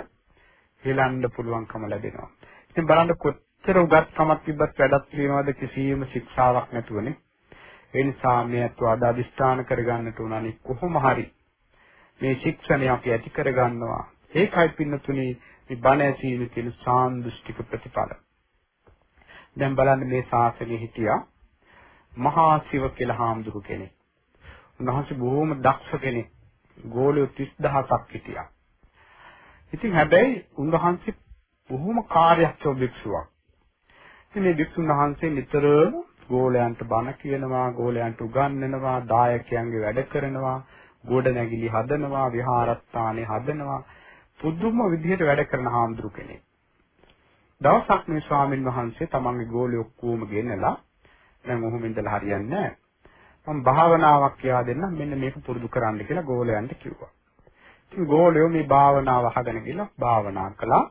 S1: හෙලන්න පුළුවන්කම ලැබෙනවා. ඉතින් බලන්න කොච්චර උගත්කමක් තිබ්බත් වැඩක් තියනවද කිසිම ශික්ෂාවක් නැතුවනේ. ඒ නිසා මේ අත්ව අද අදිස්ථාන කරගන්නට උනනේ කොහොම හරි මේ ශික්ෂණය අපි ඇති කරගන්නවා. ඒකයි පින්නතුනි මේ බණ ඇසීමේ තියෙන සාන්දෘෂ්ටික ප්‍රතිඵල. දැන් බලන්න මේ ශාසනයේ හිටියා මහා ශිව කියලා හාමුදුරු කෙනෙක්. උන්වහන්සේ බොහොම දක්ෂ කෙනෙක්. ගෝලියෝ 30000ක් හිටියා. ඉතින් හැබැයි උන්වහන්සේ බොහොම කාර්යක්ෂම භික්ෂුවක්. ඉතින් මේ භික්ෂුන් වහන්සේ නිතරම ගෝලයන්ට බණ කියනවා, ගෝලයන්ට උගන්වනවා, දායකයන්ගේ වැඩ කරනවා, ගොඩ නැගිලි හදනවා විහාරස්ථානේ හදනවා පුදුම විදිහට වැඩ කරන හාමුදුරු කෙනෙක්. දවසක් මේ ස්වාමින් වහන්සේ තමන්ගේ ගෝලිය ඔක්කොම ගෙනලා දැන් ඔහොම ඉඳලා හරියන්නේ නැහැ. මම භාවනාවක් කියලා දෙන්නම් මෙන්න මේක පුරුදු කරන්න කියලා ගෝලයන්ට කිව්වා. ඉතින් ගෝලයෝ මේ භාවනාව අහගෙන ගිහලා භාවනා කළා.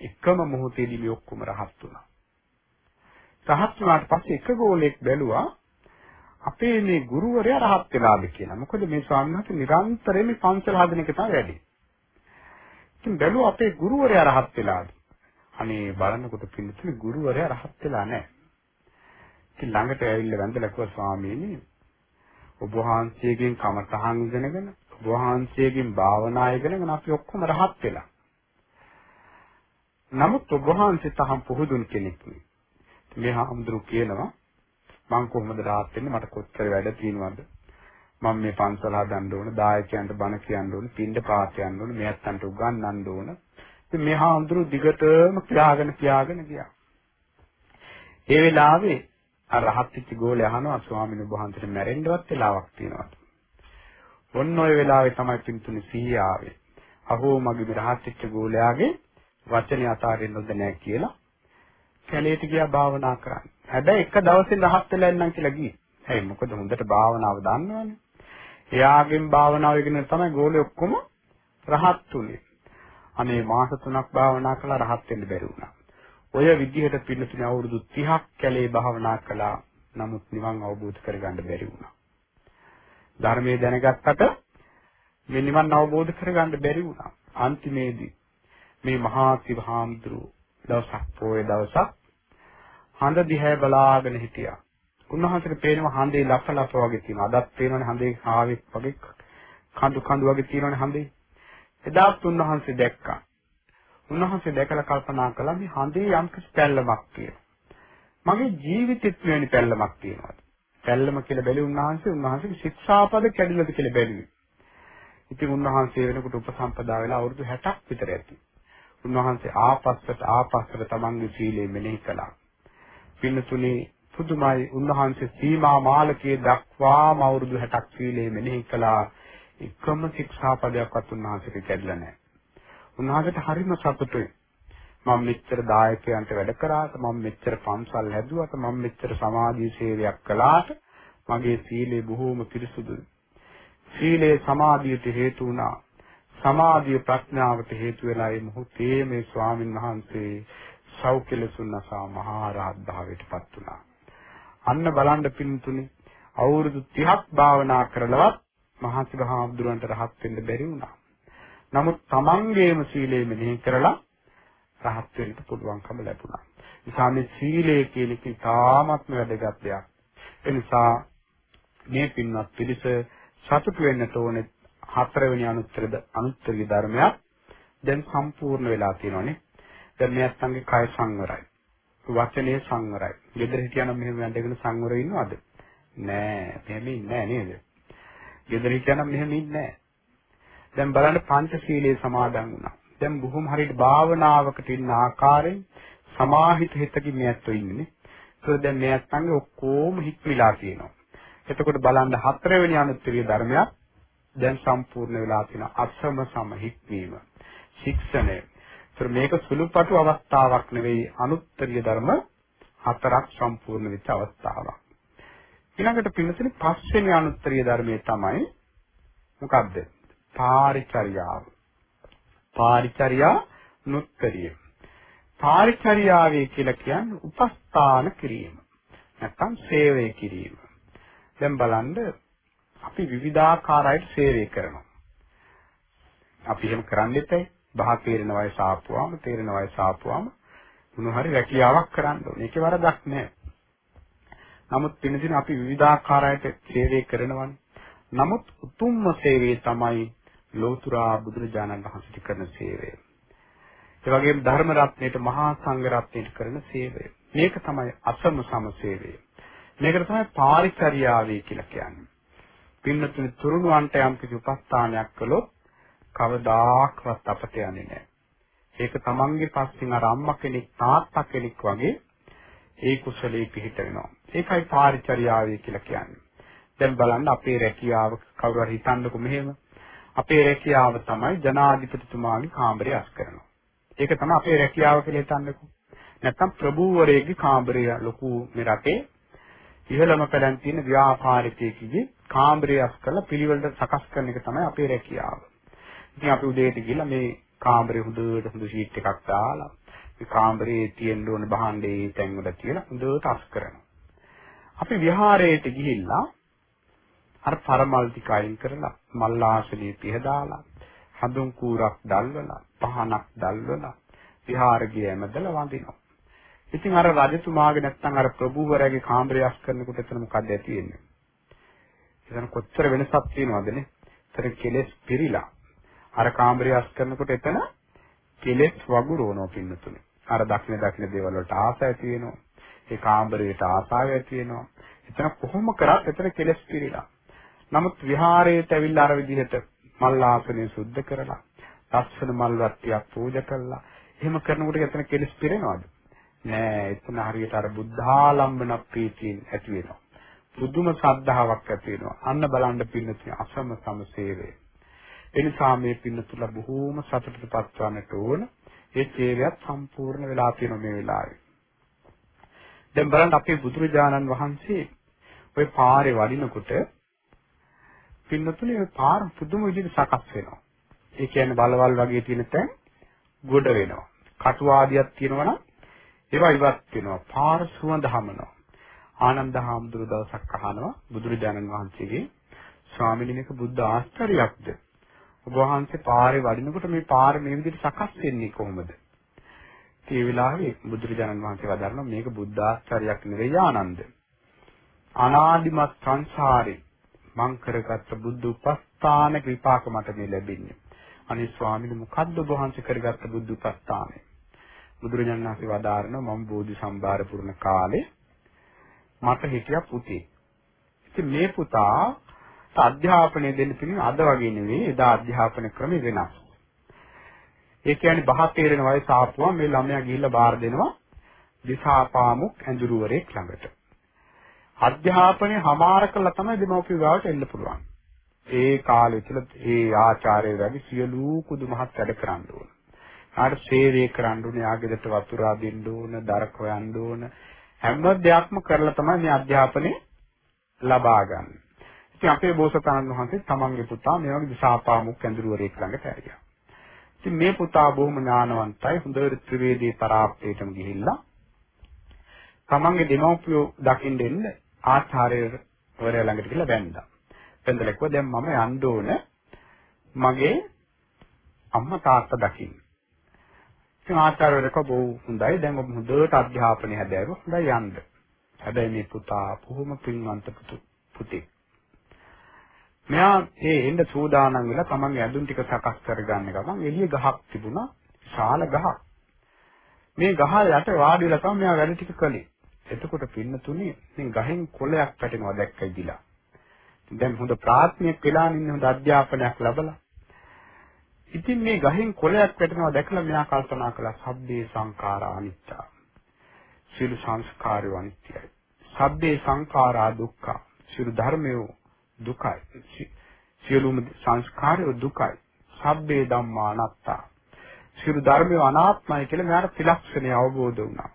S1: එකම මොහොතේදී මේ ඔක්කොම රහත් වුණා. රහත් වුණාට පස්සේ එක ගෝලයක් බැලුවා අපේ මේ ගුරුවරයා රහත් වෙලාද කියලා. මොකද මේ ස්වාමීන් වහන්සේ නිරන්තරයෙන් මේ පන්සල හදන එක තමයි වැඩි. ඉතින් බැලුවා අපේ ගුරුවරයා රහත් වෙලාද. අනේ බලනකොට පිළිතුරු ගුරුවරයා රහත් වෙලා නැහැ. ඉතින් ළඟට ඇවිල්ලා වැඳලා කිව්වා ස්වාමීනි ඔබ වහන්සේගෙන් කමතහන් ඉගෙනගෙන ඔබ වහන්සේගෙන් භාවනා ඉගෙනගෙන අපි ඔක්කොම රහත් වෙලා. නමුත් ඔබ වහන්සේ තහම් පුහුදුන් කෙනෙක් නේ. මේ හාමුදුරු කියනවා මං කොහොමද rahat වෙන්නේ මට කොච්චර වැඩ තියෙනවද මම මේ පන්සල හදන්න ඕන දායකයන්ට බණ කියන්න ඕන පින්ඩ පාත යන්න ඕන මෙයන්ට උගන්වන්න ඕන ඉතින් මේ හාමුදුරු දිගටම කියාගෙන කියාගෙන ගියා ඒ වෙලාවේ අර රහත් වෙච්ච ගෝලයා අහනවා ස්වාමීන් වහන්සේට මැරෙන්නවත් වෙලාවක් තියෙනවද ඔන්න ඔය වෙලාවේ තමයි පින්තුනි සිහිය ආවේ අහෝ මගේ මේ රහත් වෙච්ච ගෝලයාගේ වචනේ අතාරින්න හොඳ නැහැ කියලා කැලේට ගියා භාවනා කරන්න හැබැයි එක දවසින් රහත් වෙලා ඉන්නම් කියලා ගියේ. ඇයි මොකද හොඳට භාවනාව දන්නවනේ. එයාගෙන් භාවනාව ඉගෙන තමයි ගෝලෙ ඔක්කොම රහත් උනේ. අනේ මාස 3ක් භාවනා කළා රහත් වෙන්න බැරි වුණා. ඔය විදිහට පින්නතුනේ අවුරුදු 30ක් කැලේ භාවනා කළා. නමුත් නිවන් අවබෝධ කරගන්න බැරි වුණා. ධර්මයේ දැනගත්තට මේ නිවන් අවබෝධ කරගන්න බැරි වුණා. අන්තිමේදී මේ මහා සිවහාමුදුරුවෝ දවසක් පොයේ දවසක් හඳ දිහා බලාගෙන හිටියා. උන්වහන්සේට පේනවා හඳේ ලප ලප වගේ තියෙනවා. අදත් පේනවනේ හඳේ ආවෙක් වගේ කඳු කඳු වගේ තියෙනවනේ හඳේ. එදාත් උන්වහන්සේ දැක්කා. උන්වහන්සේ දැකලා කල්පනා කළා මේ හඳේ යම් කිසි පැල්ලමක් කියලා. මගේ ජීවිතෙත් මෙවැනි පැල්ලමක් තියෙනවා. පැල්ලම කියලා බැලි උන්වහන්සේ උන්වහන්සේගේ ශික්ෂාපද කැඩිලාද කියලා බැලුවේ. ඉතින් උන්වහන්සේ වෙනකොට උපසම්පදා වෙලා අවුරුදු 60ක් විතර ඇති. උන්වහන්සේ ආපස්සට ආපස්සට තමන්ගේ සීලය මෙනෙහි කළා. පින්නතුනේ පුදුමයි උන්වහන්සේ සීමා මාලකයේ දක්වාම අවුරුදු 60ක් සීලේ මෙනෙහි කළා එකම ශික්ෂාපදයක්වත් උන්වහන්සේට කැඩලා නැහැ. උන්වහන්සේට හරිම සතුටුයි. මම මෙච්චර දායකයන්ට වැඩ කරාට මම මෙච්චර පන්සල් හැදුවට මම මෙච්චර සමාජීය සේවයක් කළාට මගේ සීලය බොහෝම පිරිසුදුයි. සීලය සමාධියට හේතු වුණා. සමාධිය ප්‍රඥාවට හේතු වෙලා මේ මොහොතේ මේ ස්වාමින් වහන්සේ සෞඛ්‍යලසුන්නසා මහා රහත් භාවයටපත් වුණා. අන්න බලන්න පින්තුනි අවුරුදු 30ක් භාවනා කරලවත් මහසිර හාමුදුරන්ට රහත් වෙන්න බැරි වුණා. නමුත් තමන්ගේම සීලය මෙනෙහි කරලා රහත් වෙන්න පුළුවන්කම ලැබුණා. නිසා මේ සීලය කියන එක ඉතාමත්ම වැදගත් දෙයක්. ඒ නිසා මේ පින්වත් පිරිස සතුටු වෙන්නට ඕනේ හතරවෙනි අනුත්තරද අනුත්තරීය ධර්මයක් දැන් සම්පූර්ණ වෙලා තියෙනවානේ. දැන් මේ අත්ංගේ කය සංවරයි. වචනේ සංවරයි. ගෙදර හිටියනම් මෙහෙම වැඳගෙන සංවර ඉන්නවද? නෑ. මෙහෙම ඉන්නේ නෑ නේද? ගෙදර හිටියනම් මෙහෙම ඉන්නේ නෑ. දැන් බලන්න පංචශීලයේ සමාදන් වුණා. දැන් බොහොම හරියට භාවනාවකට ඉන්න ආකාරයෙන් සමාහිත හිතකින් මේ ඇත්තෝ ඉන්නේ. ඒක දැන් මේ අත්ංගේ ඔක්කොම හික්මිලා තියෙනවා. එතකොට බලන්න හතරවෙනි අනුත්තරීය ධර්මයක් දැන් සම්පූර්ණ වෙලා තියෙනවා. අසම සම හික්මීම. ශික්ෂණය ඒතර මේක සුළුපටු අවස්ථාවක් නෙවෙයි අනුත්තරීය ධර්ම හතරක් සම්පූර්ණ වෙච්ච අවස්ථාවක්. ඊළඟට පින්නතුනි පස්වෙනි අනුත්තරීය ධර්මයේ තමයි මොකද්ද? පාරිචර්යාව. පාරිචර්යා නුත්තරිය. පාරිචර්යාවේ කියලා කියන්නේ උපස්ථාන කිරීම. නැත්තම් සේවය කිරීම. දැන් බලන්න අපි විවිධාකාරයට සේවය කරනවා. අපි එහෙම කරන්නේත් ඇයි? බහ තේරෙන වයස ආපුවාම තේරෙන වයස ආපුවාම මොන හරි රැකියාවක් කරන්න ඕනේ. ඒකේ වරදක් නැහැ. නමුත් පිනදින අපි විවිධාකාරයට සේවය කරනවානේ. නමුත් උතුම්ම සේවය තමයි ලෝතුරා බුදුරජාණන් වහන්සේට කරන සේවය. ඒ වගේම ධර්ම රත්නයේට මහා සංඝ රත්නයේට කරන සේවය. මේක තමයි අසම සම සේවය. මේකට තමයි පාරිචර්යාවේ කියලා කියන්නේ. පින්නතුනි තුරුණුවන්ට යම් කිසි උපස්ථානයක් කළොත් කවදාක්වත් අපට යන්නේ නැහැ. ඒක තමන්ගේ පස්සෙන් අර අම්මා කෙනෙක් තාත්තා කෙනෙක් වගේ ඒ කුසලයේ පිහිට වෙනවා. ඒකයි පාරිචර්යාවය කියලා කියන්නේ. දැන් බලන්න අපේ රැකියාව කවුරු හරි හිතන්නකො මෙහෙම. අපේ රැකියාව තමයි ජනාධිපතිතුමාගේ කාමරය අස් කරනවා. ඒක තමයි අපේ රැකියාව කියලා හිතන්නකො. නැත්තම් ප්‍රභූවරයෙක්ගේ කාමරය ලොකු මේ රටේ ඉහළම පැලැන් තියෙන ව්‍යාපාරිකයෙකුගේ කාමරය අස් කරලා පිළිවෙලට සකස් කරන එක තමයි අපේ රැකියාව. ඉතින් අපි උදේට ගිහලා මේ කාමරේ හොඳට හොඳ ෂීට් එකක් දාලා මේ කාමරේ තියෙන්න ඕන භාණ්ඩේ තැන් වල තියලා හොඳට අස් කරනවා. අපි විහාරයට ගිහිල්ලා අර පරමල් ටික අයින් කරලා මල් ආසනේ පිහදාලා හඳුන් කූරක් දැල්වලා පහනක් දැල්වලා විහාරගිය ඇමදලා වඳිනවා. ඉතින් අර රජතුමාගේ නැත්තම් අර ප්‍රභූවරයාගේ කාමරය අස් කරනකොට එතන මොකද ඇති වෙන්නේ? එතන කොච්චර වෙනසක් තියෙනවදනේ? එතන කෙලෙස් පිරීලා. අර කාමරය අස් කරනකොට එතන කෙලෙස් වගුරුවනවා පින්නතුනේ. අර දක්න දක්න දේවල් වලට ආස ඇති වෙනවා. ඒ කාමරයට ආසාව ඇති වෙනවා. එතන කොහොම කරත් එතන කෙලෙස් පිරීලා. නමුත් විහාරයට ඇවිල්ලා අර විදිහට මල් ආසනය සුද්ධ කරලා, ලස්සන මල් වට්ටියක් පූජා කළා. එහෙම කරනකොට එතන කෙලෙස් පිරෙනවද? නෑ එතන හරියට අර බුද්ධාලම්බන ප්‍රීතියෙන් ඇති වෙනවා. පුදුම ශ්‍රද්ධාවක් ඇති වෙනවා. අන්න බලන්න පින්නතුනේ අසම සමසේවය. එනිසා මේ පින්නතුල බොහෝම සතුටටපත් වන්නට ඕන. ඒ සේවයත් සම්පූර්ණ වෙලා තියෙන මේ වෙලාවේ. දැන් බලන්න අපේ බුදුරජාණන් වහන්සේ ওই පාරේ වඩිනකොට පින්නතුනේ ওই පාර පුදුම විදිහට සකස් වෙනවා. ඒ කියන්නේ බලවල් වගේ තියෙන තැන් ගොඩ වෙනවා. කටුවාදියක් තියෙනවා නම් ඒවා ඉවත් වෙනවා. පාර සුවඳ හමනවා. ආනන්ද හාමුදුරුවෝ දවසක් අහනවා බුදුරජාණන් වහන්සේගේ ස්වාමීන් වහන්සේ බුද්ධ ආශ්චර්යයක්ද? ඔබ වහන්සේ පාරේ වඩිනකොට මේ පාර මේ විදිහට සකස් වෙන්නේ කොහොමද? ඒ වෙලාවේ බුදුරජාණන් වහන්සේ වදාරනවා මේක බුද්ධ ආශ්චර්යයක් නෙවෙයි ආනන්ද. අනාදිමත් සංසාරේ මං කරගත්ත බුද්ධ උපස්ථාන විපාක මට මේ ලැබෙන්නේ. අනේ ස්වාමීනි මොකද්ද ඔබ වහන්සේ කරගත්ත බුද්ධ උපස්ථානය? බුදුරජාණන් වහන්සේ වදාරනවා මම බෝධි සම්භාර පුරන කාලේ මට හිටියා පුතේ. ඉතින් මේ පුතා අධ්‍යාපනය දෙන්න පිළිම අද වගේ නෙවෙයි එදා අධ්‍යාපන ක්‍රමය වෙනස්. ඒ කියන්නේ බහ තේරෙන වයස ආපුවම මේ ළමයා ගිහිල්ලා බාර දෙනවා දිසාපාමුක් ඇඳුරුවරයෙක් ළඟට. අධ්‍යාපනය හමාර කළා තමයි දෙමව්පිය ගාවට එන්න පුළුවන්. ඒ කාලෙ තුල ඒ ආචාර්ය වගේ සියලු කුදුමහත් වැඩ කරන්න ඕන. ආට සේවය කරන්න ඕනේ, ආගෙදට වතුර අදින්න ඕන, දර හොයන්න ඕන. හැම දෙයක්ම කරලා තමයි මේ අධ්‍යාපනය ලබා ගන්න. ඉතින් අපේ බෝසතාණන් වහන්සේ තමන්ගේ පුතා මේ වගේ දිසාපාමුක් ඇඳුරුවරයෙක් ළඟට ඇරියා. ඉතින් මේ පුතා බොහොම ඥානවන්තයි, හොඳට ත්‍රිවේදී පරාප්තේටම ගිහිල්ලා තමන්ගේ දෙමව්පියෝ දකින්න එන්න ආචාර්යවරයා ළඟට ගිහිල්ලා බැන්දා. බැන්දලා කිව්වා දැන් මම යන්න ඕන මගේ අම්මා තාත්තා දකින්න. ඉතින් ආචාර්යවරයා කිව්වා බොහොම හොඳයි දැන් ඔබ හොඳට අධ්‍යාපනය හැදෑරුවා. හොඳයි යන්න. හැබැයි මේ පුතා බොහොම පින්වන්ත පුතෙක්. මෙයා ඒ එන්න සූදානම් වෙලා තමන්ගේ ඇඳුම් ටික සකස් කරගන්න ගමන් එළිය ගහක් තිබුණා ශාල ගහක්. මේ ගහ යට වාඩි වෙලා තමයි මෙයා වැඩ ටික කළේ. එතකොට පින්නතුනේ මේ ගහෙන් කොළයක් පැටෙනවා දැක්කයි දිලා. දැන් හොඳ ප්‍රාථමික වෙලා ඉන්න හොඳ අධ්‍යාපනයක් ලැබලා. ඉතින් මේ ගහෙන් කොළයක් වැටෙනවා දැකලා මෙයා කල්පනා කළා සබ්බේ සංඛාරා අනිත්‍ය. සියලු සංස්කාරය අනිත්‍යයි. සබ්බේ සංඛාරා දුක්ඛ. සියලු ධර්මයෝ දුකයි. සියලුම සංස්කාරය දුකයි. සබ්බේ ධම්මා අනාත්තා. සියලු ධර්මය අනාත්මයි කියලා මෙයාට ත්‍රිලක්ෂණය අවබෝධ වුණා.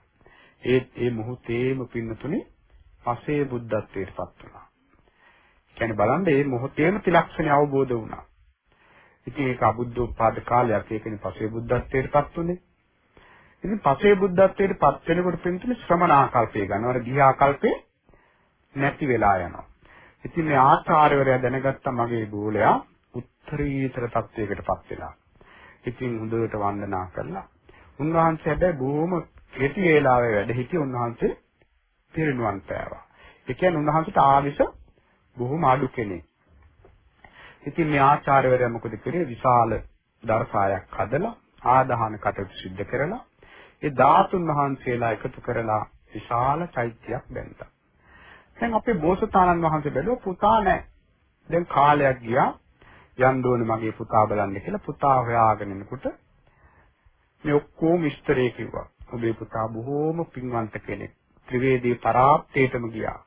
S1: ඒත් ඒ මොහොතේම පින්නතුනේ පසේ බුද්ධත්වයට පත් වුණා. කියන්නේ බලන්න මේ මොහොතේම ත්‍රිලක්ෂණය අවබෝධ වුණා. ඉතින් ඒක අබුද්ධෝත්පාද කාලයක් ඒකනේ පසේ බුද්ධත්වයට පත් උනේ. ඉතින් පසේ බුද්ධත්වයට පත් වෙනකොට පින්තුනේ ශ්‍රමණාකල්පය ගන්නවා. අර ගිහාකල්පේ නැති වෙලා යනවා. ඉතින් මේ ආචාර්යවරයා දැනගත්තා මගේ ගෝලයා උත්තරීතර තත්වයකටපත් වෙලා. ඉතින් හොඳට වන්දනා කළා. උන්වහන්සේ හැබැයි බොහොම කෙටි වේලාවේ වැඩ සිටි උන්වහන්සේ පිරිනුවන් පෑවා. ඒ කියන්නේ උන්වහන්සේට ආවිස බොහොම අඩු කෙනෙක්. ඉතින් මේ ආචාර්යවරයා මොකද කරේ? විශාල දර්ශායක් හදලා ආදාහන කටයුතු සිද්ධ කරලා ඒ ධාතුන් වහන්සේලා එකතු කරලා විශාල චෛත්‍යයක් බැඳලා. දැන් අපේ බෝසතාණන් වහන්සේ බැලුවා පුතා නැහැ. දැන් කාලයක් ගියා යන්න ඕනේ මගේ පුතා බලන්න කියලා පුතා හොයාගෙන එනකොට මේ ඔක්කොම විස්තරේ කිව්වා. ඔබේ පුතා බොහෝම පින්වන්ත කෙනෙක්. ත්‍රිවේදී පරාප්තේටම ගියා.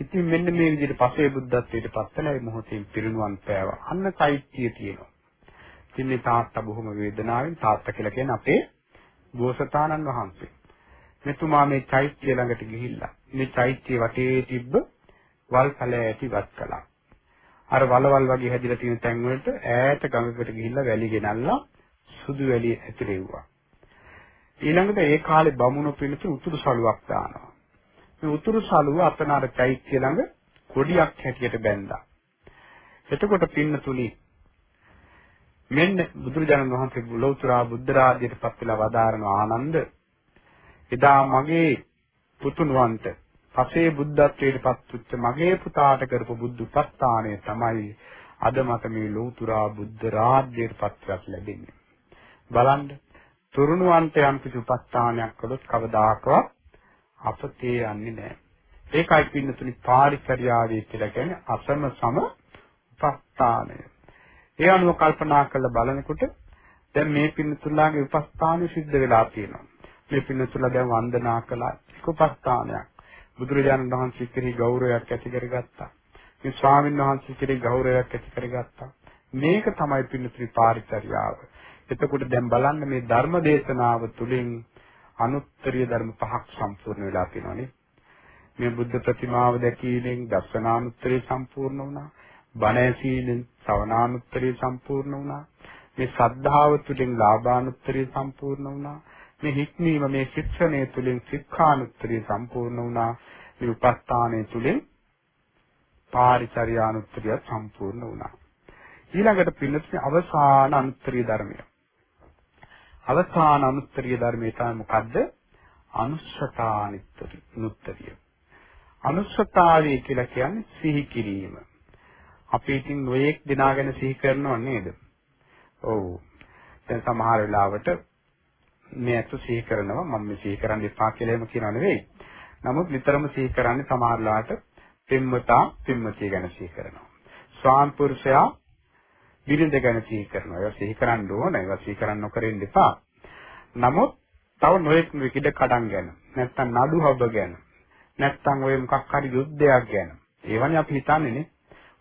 S1: ඉතින් මෙන්න මේ විදිහට පසේ බුද්ධත්වයට පත්වලා ඒ මොහොතේ පිරිනුවන් පෑවා. අන්න චෛත්‍යය තියෙනවා. ඉතින් මේ තාත්තා බොහොම වේදනාවෙන් තාත්තා කියලා කියන්නේ අපේ බෝසතාණන් වහන්සේ. මෙතුමා මේ චෛත්‍ය ළඟට ගිහිල්ලා මේ චෛත්‍ය වටේ තිබ්බ වල් පැලෑ ඇති වත් කළා. අර වලවල් වගේ හැදිලා තියෙන තැන් වලට ඈත ගඟකට ගිහිල්ලා වැලි ගෙනල්ලා සුදු වැලි ඇතුලෙව්වා. ඊළඟට ඒ කාලේ බමුණු පිළිතුරු උතුරු සළුවක් දානවා. මේ උතුරු සළුව අතන අර චෛත්‍ය ළඟ කොඩියක් හැටියට බැඳා. එතකොට පින්නතුනි මෙන්න බුදුරජාණන් වහන්සේ ලෞතර බුද්ධ රාජ්‍යයට පත් වෙලා වදාරන ආනන්ද එදා මගේ පුතුණුවන්ට පසේ බුද්ධත්වයට පත් වෙච්ච මගේ පුතාට කරපු බුද්ධ උපස්ථානය තමයි අද මට මේ ලෞතර බුද්ධ රාජ්‍යයට පත්වක් ලැබෙන්නේ. බලන්න තුරුණුවන්ට යම් කිසි උපස්ථානයක් කළොත් කවදාකවත් අපතේ යන්නේ නැහැ. ඒකයි පින්නතුනි පාරිචර්යාවේ කියලා කියන්නේ අසම සම උපස්ථානය. ඒ අනුව කල්පනා කරලා බලනකොට දැන් මේ පින්නතුලාගේ උපස්ථානය සිද්ධ වෙලා තියෙනවා. මේ පින්නතුලා දැන් වන්දනා කළා එක උපස්ථානයක්. බුදුරජාණන් වහන්සේ කෙරෙහි ගෞරවයක් ඇති කරගත්තා. මේ ස්වාමීන් වහන්සේ කෙරෙහි ගෞරවයක් ඇති කරගත්තා. මේක තමයි පින්නතුනි පාරිචර්යාව. එතකොට දැන් බලන්න මේ ධර්ම දේශනාව තුළින් අනුත්තරීය ධර්ම පහක් සම්පූර්ණ වෙලා තියෙනවානේ. මේ බුද්ධ ප්‍රතිමාව දැකීමෙන් දර්ශනානුත්තරේ සම්පූර්ණ වුණා. බණ ඇසීමෙන් ශ්‍රවණානුත්තරේ සම්පූර්ණ වුණා. මේ සද්ධාව තුළින් ලාභානුත්තරේ සම්පූර්ණ වුණා. මේ හික්මීම මේ ශික්ෂණය තුළින් ශික්ෂානුත්තරේ සම්පූර්ණ වුණා. මේ උපස්ථානය තුළින් පාරිචර්යානුත්තරිය සම්පූර්ණ වුණා. ඊළඟට පින්නතුනේ අවසාන අනුත්තරීය ධර්මය. අවසාන අනුත්තරීය ධර්මය තමයි මොකද්ද? අනුස්සතානිත්තරිය. අනුස්සතාවය කියලා කියන්නේ සිහි කිරීම. අපි ඉතින් නොයේක් දිනා ගැන සිහි කරනව නේද? ඔව්. දැන් සමහර වෙලාවට මේ අතු සිහි කරනවා මම මේ සිහි කරන්න එපා කියලා එහෙම කියනව නෙවෙයි. නමුත් නිතරම සිහි කරන්නේ සමහර වෙලාවට පින්මතා පින්මතිය ගැන සිහි කරනවා. ස්වාම පුරුෂයා බිරිඳ ගැන සිහි කරනවා. ඒවා සිහි කරන්න ඕන. ඒවා සිහි කරන්න නොකරින්න එපා. නමුත් තව නොයෙක් විකිඩ කඩන් ගැන නැත්තම් නඩු හොබ ගැන නැත්තම් ඔය මොකක් හරි යුද්ධයක් ගැන ඒවනේ අපි හිතන්නේ නේ.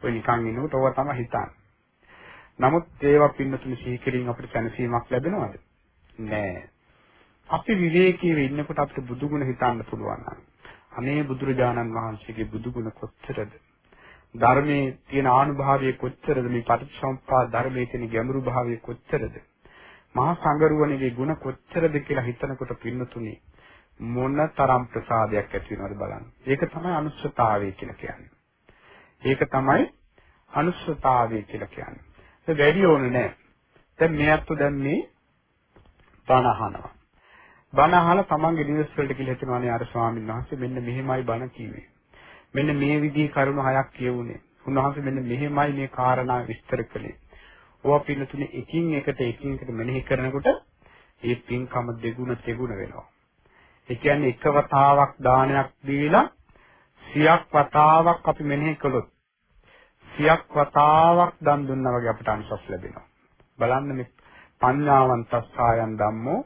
S1: ඔය නිකන් ඉන්නකොට ඕවා තමයි හිතන්නේ. නමුත් ඒවා පින්නතුනි සිහි කිරීම අපිට දැනසීමක් ලැබෙනවද? නෑ. අපි විවේකීව ඉන්නකොට අපිට බුදුගුණ හිතන්න පුළුවන් නම් අනේ බුදුරජාණන් වහන්සේගේ බුදුගුණ කොච්චරද? ධර්මයේ තියෙන ආනුභාවය කොච්චරද? මේ පටිච්චසමුප්පාද ධර්මයේ තියෙන ගැඹුරු භාවය කොච්චරද? මහා සංගරුවණගේ ಗುಣ කොච්චරද කියලා හිතනකොට පින්නතුනි මොන තරම් ප්‍රසාදයක් ඇති වෙනවද බලන්න. ඒක තමයි අනුස්සතාවය කියලා කියන්නේ. ඒක තමයි අනුස්සතාවය කියලා කියන්නේ. ඒක වැඩි ඕනේ නෑ. දැන් මේ අත්තු දැන් මේ බණ අහනවා. බණ අහලා තමන්ගේ නිවස් වලට කියලා හිතනවානේ අර ස්වාමීන් වහන්සේ මෙන්න මෙහෙමයි බණ කිව්වේ. මෙන්න මේ විදිහේ කරුණු හයක් කියවුනේ. උන්වහන්සේ මෙන්න මෙහෙමයි මේ කාරණා විස්තර කළේ. ඕවා පින්නතුනේ එකින් එකට එකින් එකට මෙනෙහි කරනකොට ඒ පින්කම දෙගුණ තෙගුණ වෙනවා. ඒ කියන්නේ එක වතාවක් දානයක් දීලා සියක් වතාවක් අපි මෙනෙහි කළොත් සියක් වතාවක් දන් දුන්නා වගේ අපිට අනුසස් ලැබෙනවා. බලන්න මේ පඤ්ඤාවන්තස්සායන් ධම්මෝ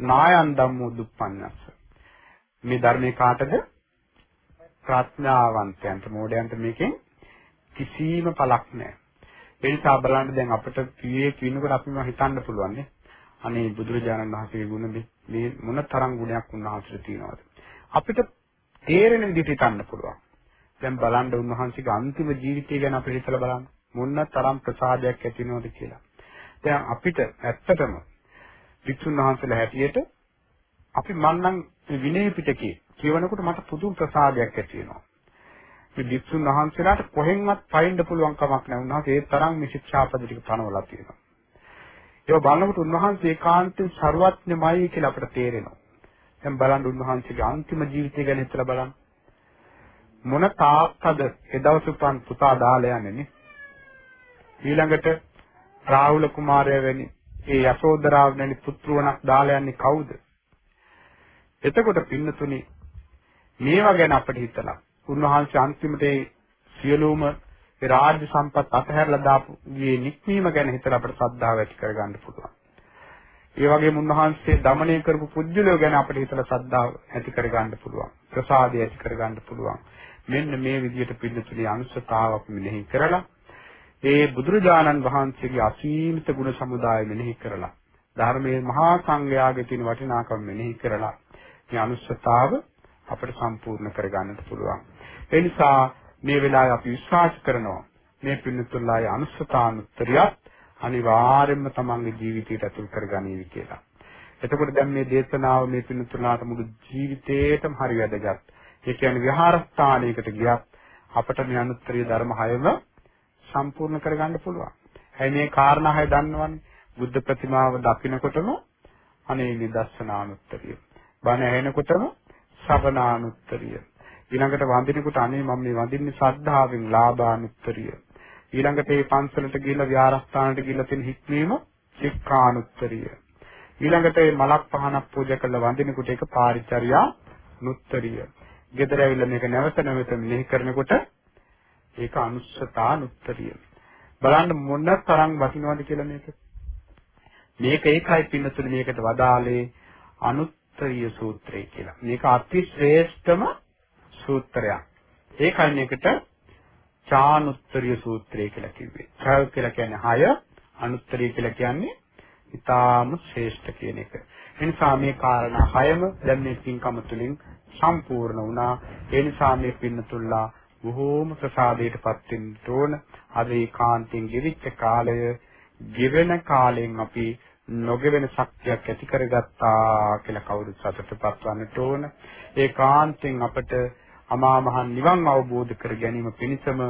S1: නායන් ධම්මෝ දුප්පන්නස්ස. මේ ධර්මයේ කාටද? ප්‍රඥාවන්තයන්ට මෝඩයන්ට මේකෙන් කිසිම පළක් නැහැ. ඒ නිසා බලන්න දැන් අපිට පියේ කිනකොට අපිම හිතන්න පුළුවන් නේ. අනේ බුදුරජාණන් වහන්සේගේ ගුණ මේ මොන තරම් ගුණයක් උන්වහන්සේට තියෙනවද? අපිට තේරෙන විදිහට හිතන්න පුළුවන්. දැන් බලන්න උන්වහන්සේගේ අන්තිම ජීවිතය ගැන අපිට හිතලා බලන්න. මොන තරම් ප්‍රසාදයක් ඇති වෙනවද කියලා. දැන් අපිට ඇත්තටම වික්ෂුන් වහන්සේලා හැටියට අපි මන්නම් විනය පිටකේ කියවනකොට මට පුදුම ප්‍රසාදයක් ඇති වෙනවා. මේ වික්ෂුන් වහන්සේලාට කොහෙන්වත් පයින්න පුළුවන් කමක් නැහැ. උන්වහන්සේ ඒ තරම් මේ ශික්ෂාපද ටික පනවලා තියෙනවා. ඒක බලනකොට උන්වහන්සේ ඒකාන්තයෙන් ਸਰවඥමයි කියලා අපිට තේරෙනවා. දැන් බලන්න උන්වහන්සේගේ අන්තිම ජීවිතය ගැන හිතලා බලන්න. මොන තාක්කද එදවස උපන් පුතා දාලා යන්නේ නේ. ඊළඟට රාහුල කුමාරයා වැනි ඒ යසෝදරාව වැනි පුත්‍රවණක් දාලා යන්නේ කවුද? එතකොට පින්නතුනි මේවා ගැන අපිට හිතලා උන්වහන්සේ අන්තිමට ඒ සියලුම ඒ රාජ්‍ය සම්පත් අතහැරලා දාපු ගියේ නික්මීම ගැන හිතලා අපිට ශ්‍රද්ධාව ඇති කරගන්න පුළුවන්. ඒ වගේම උන්වහන්සේ দমনය කරපු පුජ්‍යලෝ ගැන අපිට හිතලා ශ්‍රද්ධාව ඇති කරගන්න පුළුවන්. ප්‍රසාදය ඇති කරගන්න පුළුවන්. මෙන්න මේ විදිහට පිළිතුලේ අනුසතාවක් මෙනෙහි කරලා ඒ බුදුරජාණන් වහන්සේගේ අසීමිත ගුණ සමුදාය මෙනෙහි කරලා ධර්මයේ මහා සංඝයාගේ තියෙන වටිනාකම මෙනෙහි කරලා මේ අනුස්සතාව අපිට සම්පූර්ණ කරගන්නට පුළුවන්. ඒ නිසා මේ වෙලාවේ අපි විශ්වාස කරනවා මේ පින්නතුල්ලාගේ අනුස්සතානුත්තරියත් අනිවාර්යයෙන්ම තමන්ගේ ජීවිතයට ඇතුල් කරගනීවි කියලා. එතකොට දැන් මේ දේශනාව මේ පින්තුලාට මුළු ජීවිතේටම හරි වැදගත්. ඒ කියන්නේ විහාරස්ථානයකට ගියත් අපට මේ අනුත්තරීය ධර්ම හයම සම්පූර්ණ කරගන්න පුළුවන්. හැයි මේ කාරණා හය දන්නවනේ. බුද්ධ ප්‍රතිමාව දකිනකොටම අනේ නිදර්ශනානුත්තරිය. බණ ඇහෙනකොටම ශ්‍රවණානුත්තරිය. ඊළඟට වඳිනකොට අනේ මම මේ වඳින්නේ ශ්‍රද්ධාවෙන් ලාභානුත්තරිය. ඊළඟට මේ පන්සලට ගිහිල්ලා විහාරස්ථානට ගිහිල්ලා තියෙන හික්මීම සික්ඛානුත්තරිය. ඊළඟට මේ මලක් පහනක් පූජා කරලා වඳිනකොට ඒක පාරිචර්යා නුත්තරිය. ගෙදර ඇවිල්ලා මේක නැවත නැවත මෙහි කරනකොට ඒක අනුස්සතානුත්තරිය. බලන්න මොන තරම් වටිනවද කියලා මේක. මේක ඒකයි පින්නතුනේ මේකට වදාලේ අනුත්තරීය සූත්‍රය කියලා. මේක අති ශ්‍රේෂ්ඨම සූත්‍රයක්. ඒකයි මේකට චානුත්තරීය සූත්‍රය කියලා කිව්වේ. ඡය කියලා කියන්නේ හය, අනුත්තරීය කියලා කියන්නේ ඊටාම ශ්‍රේෂ්ඨ කියන එක. එනිසා මේ කාරණා හයම දැන් මේ පින්කම තුලින් සම්පූර්ණ වුණා. ඒ නිසා මේ පින්නතුල්ලා බොහෝම ප්‍රසාදයටපත් වෙන්න ඕන. අද ඒ කාන්තෙන් ගෙවිච්ච කාලය ගෙවෙන කාලෙන් අපි නොගෙවෙන ශක්තියක් ඇති කරගත්තා කියලා කවුරුත් සතුටුපත් වන්නට ඕන. ඒ කාන්තෙන් අපට අමා මහ නිවන් අවබෝධ කර ගැනීම පිණිසම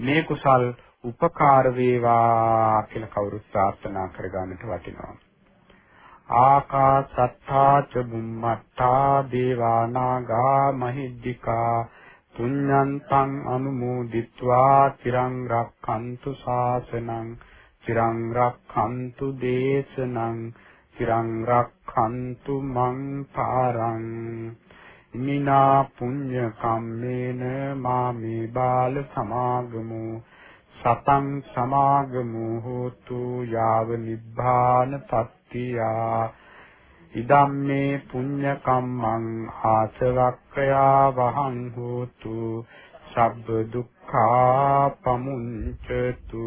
S1: මේ කුසල් උපකාර වේවා කියලා කවුරුත් ප්‍රාර්ථනා කරගන්නට වටිනවා. ආකාසත්තා ච බුම්මත්තා දේවා නාග මහිද්దికා පුඤ්ඤන්තං අනුමෝදිත්වා තිරං රක්ඛන්තු ශාසනං තිරං රක්ඛන්තු දේශනං තිරං රක්ඛන්තු මං පාරං මිනා පුඤ්ඤ කම්මේන මාමේ බාල සමාගමු සතං සමාගමු හෝතු යාව නිබ්බාන පත්තියා ඉදම්මේ පුඤ්ඤ කම්මං ආසවක්ඛයා වහං හෝතු සබ්බ දුක්ඛා පමුංචතු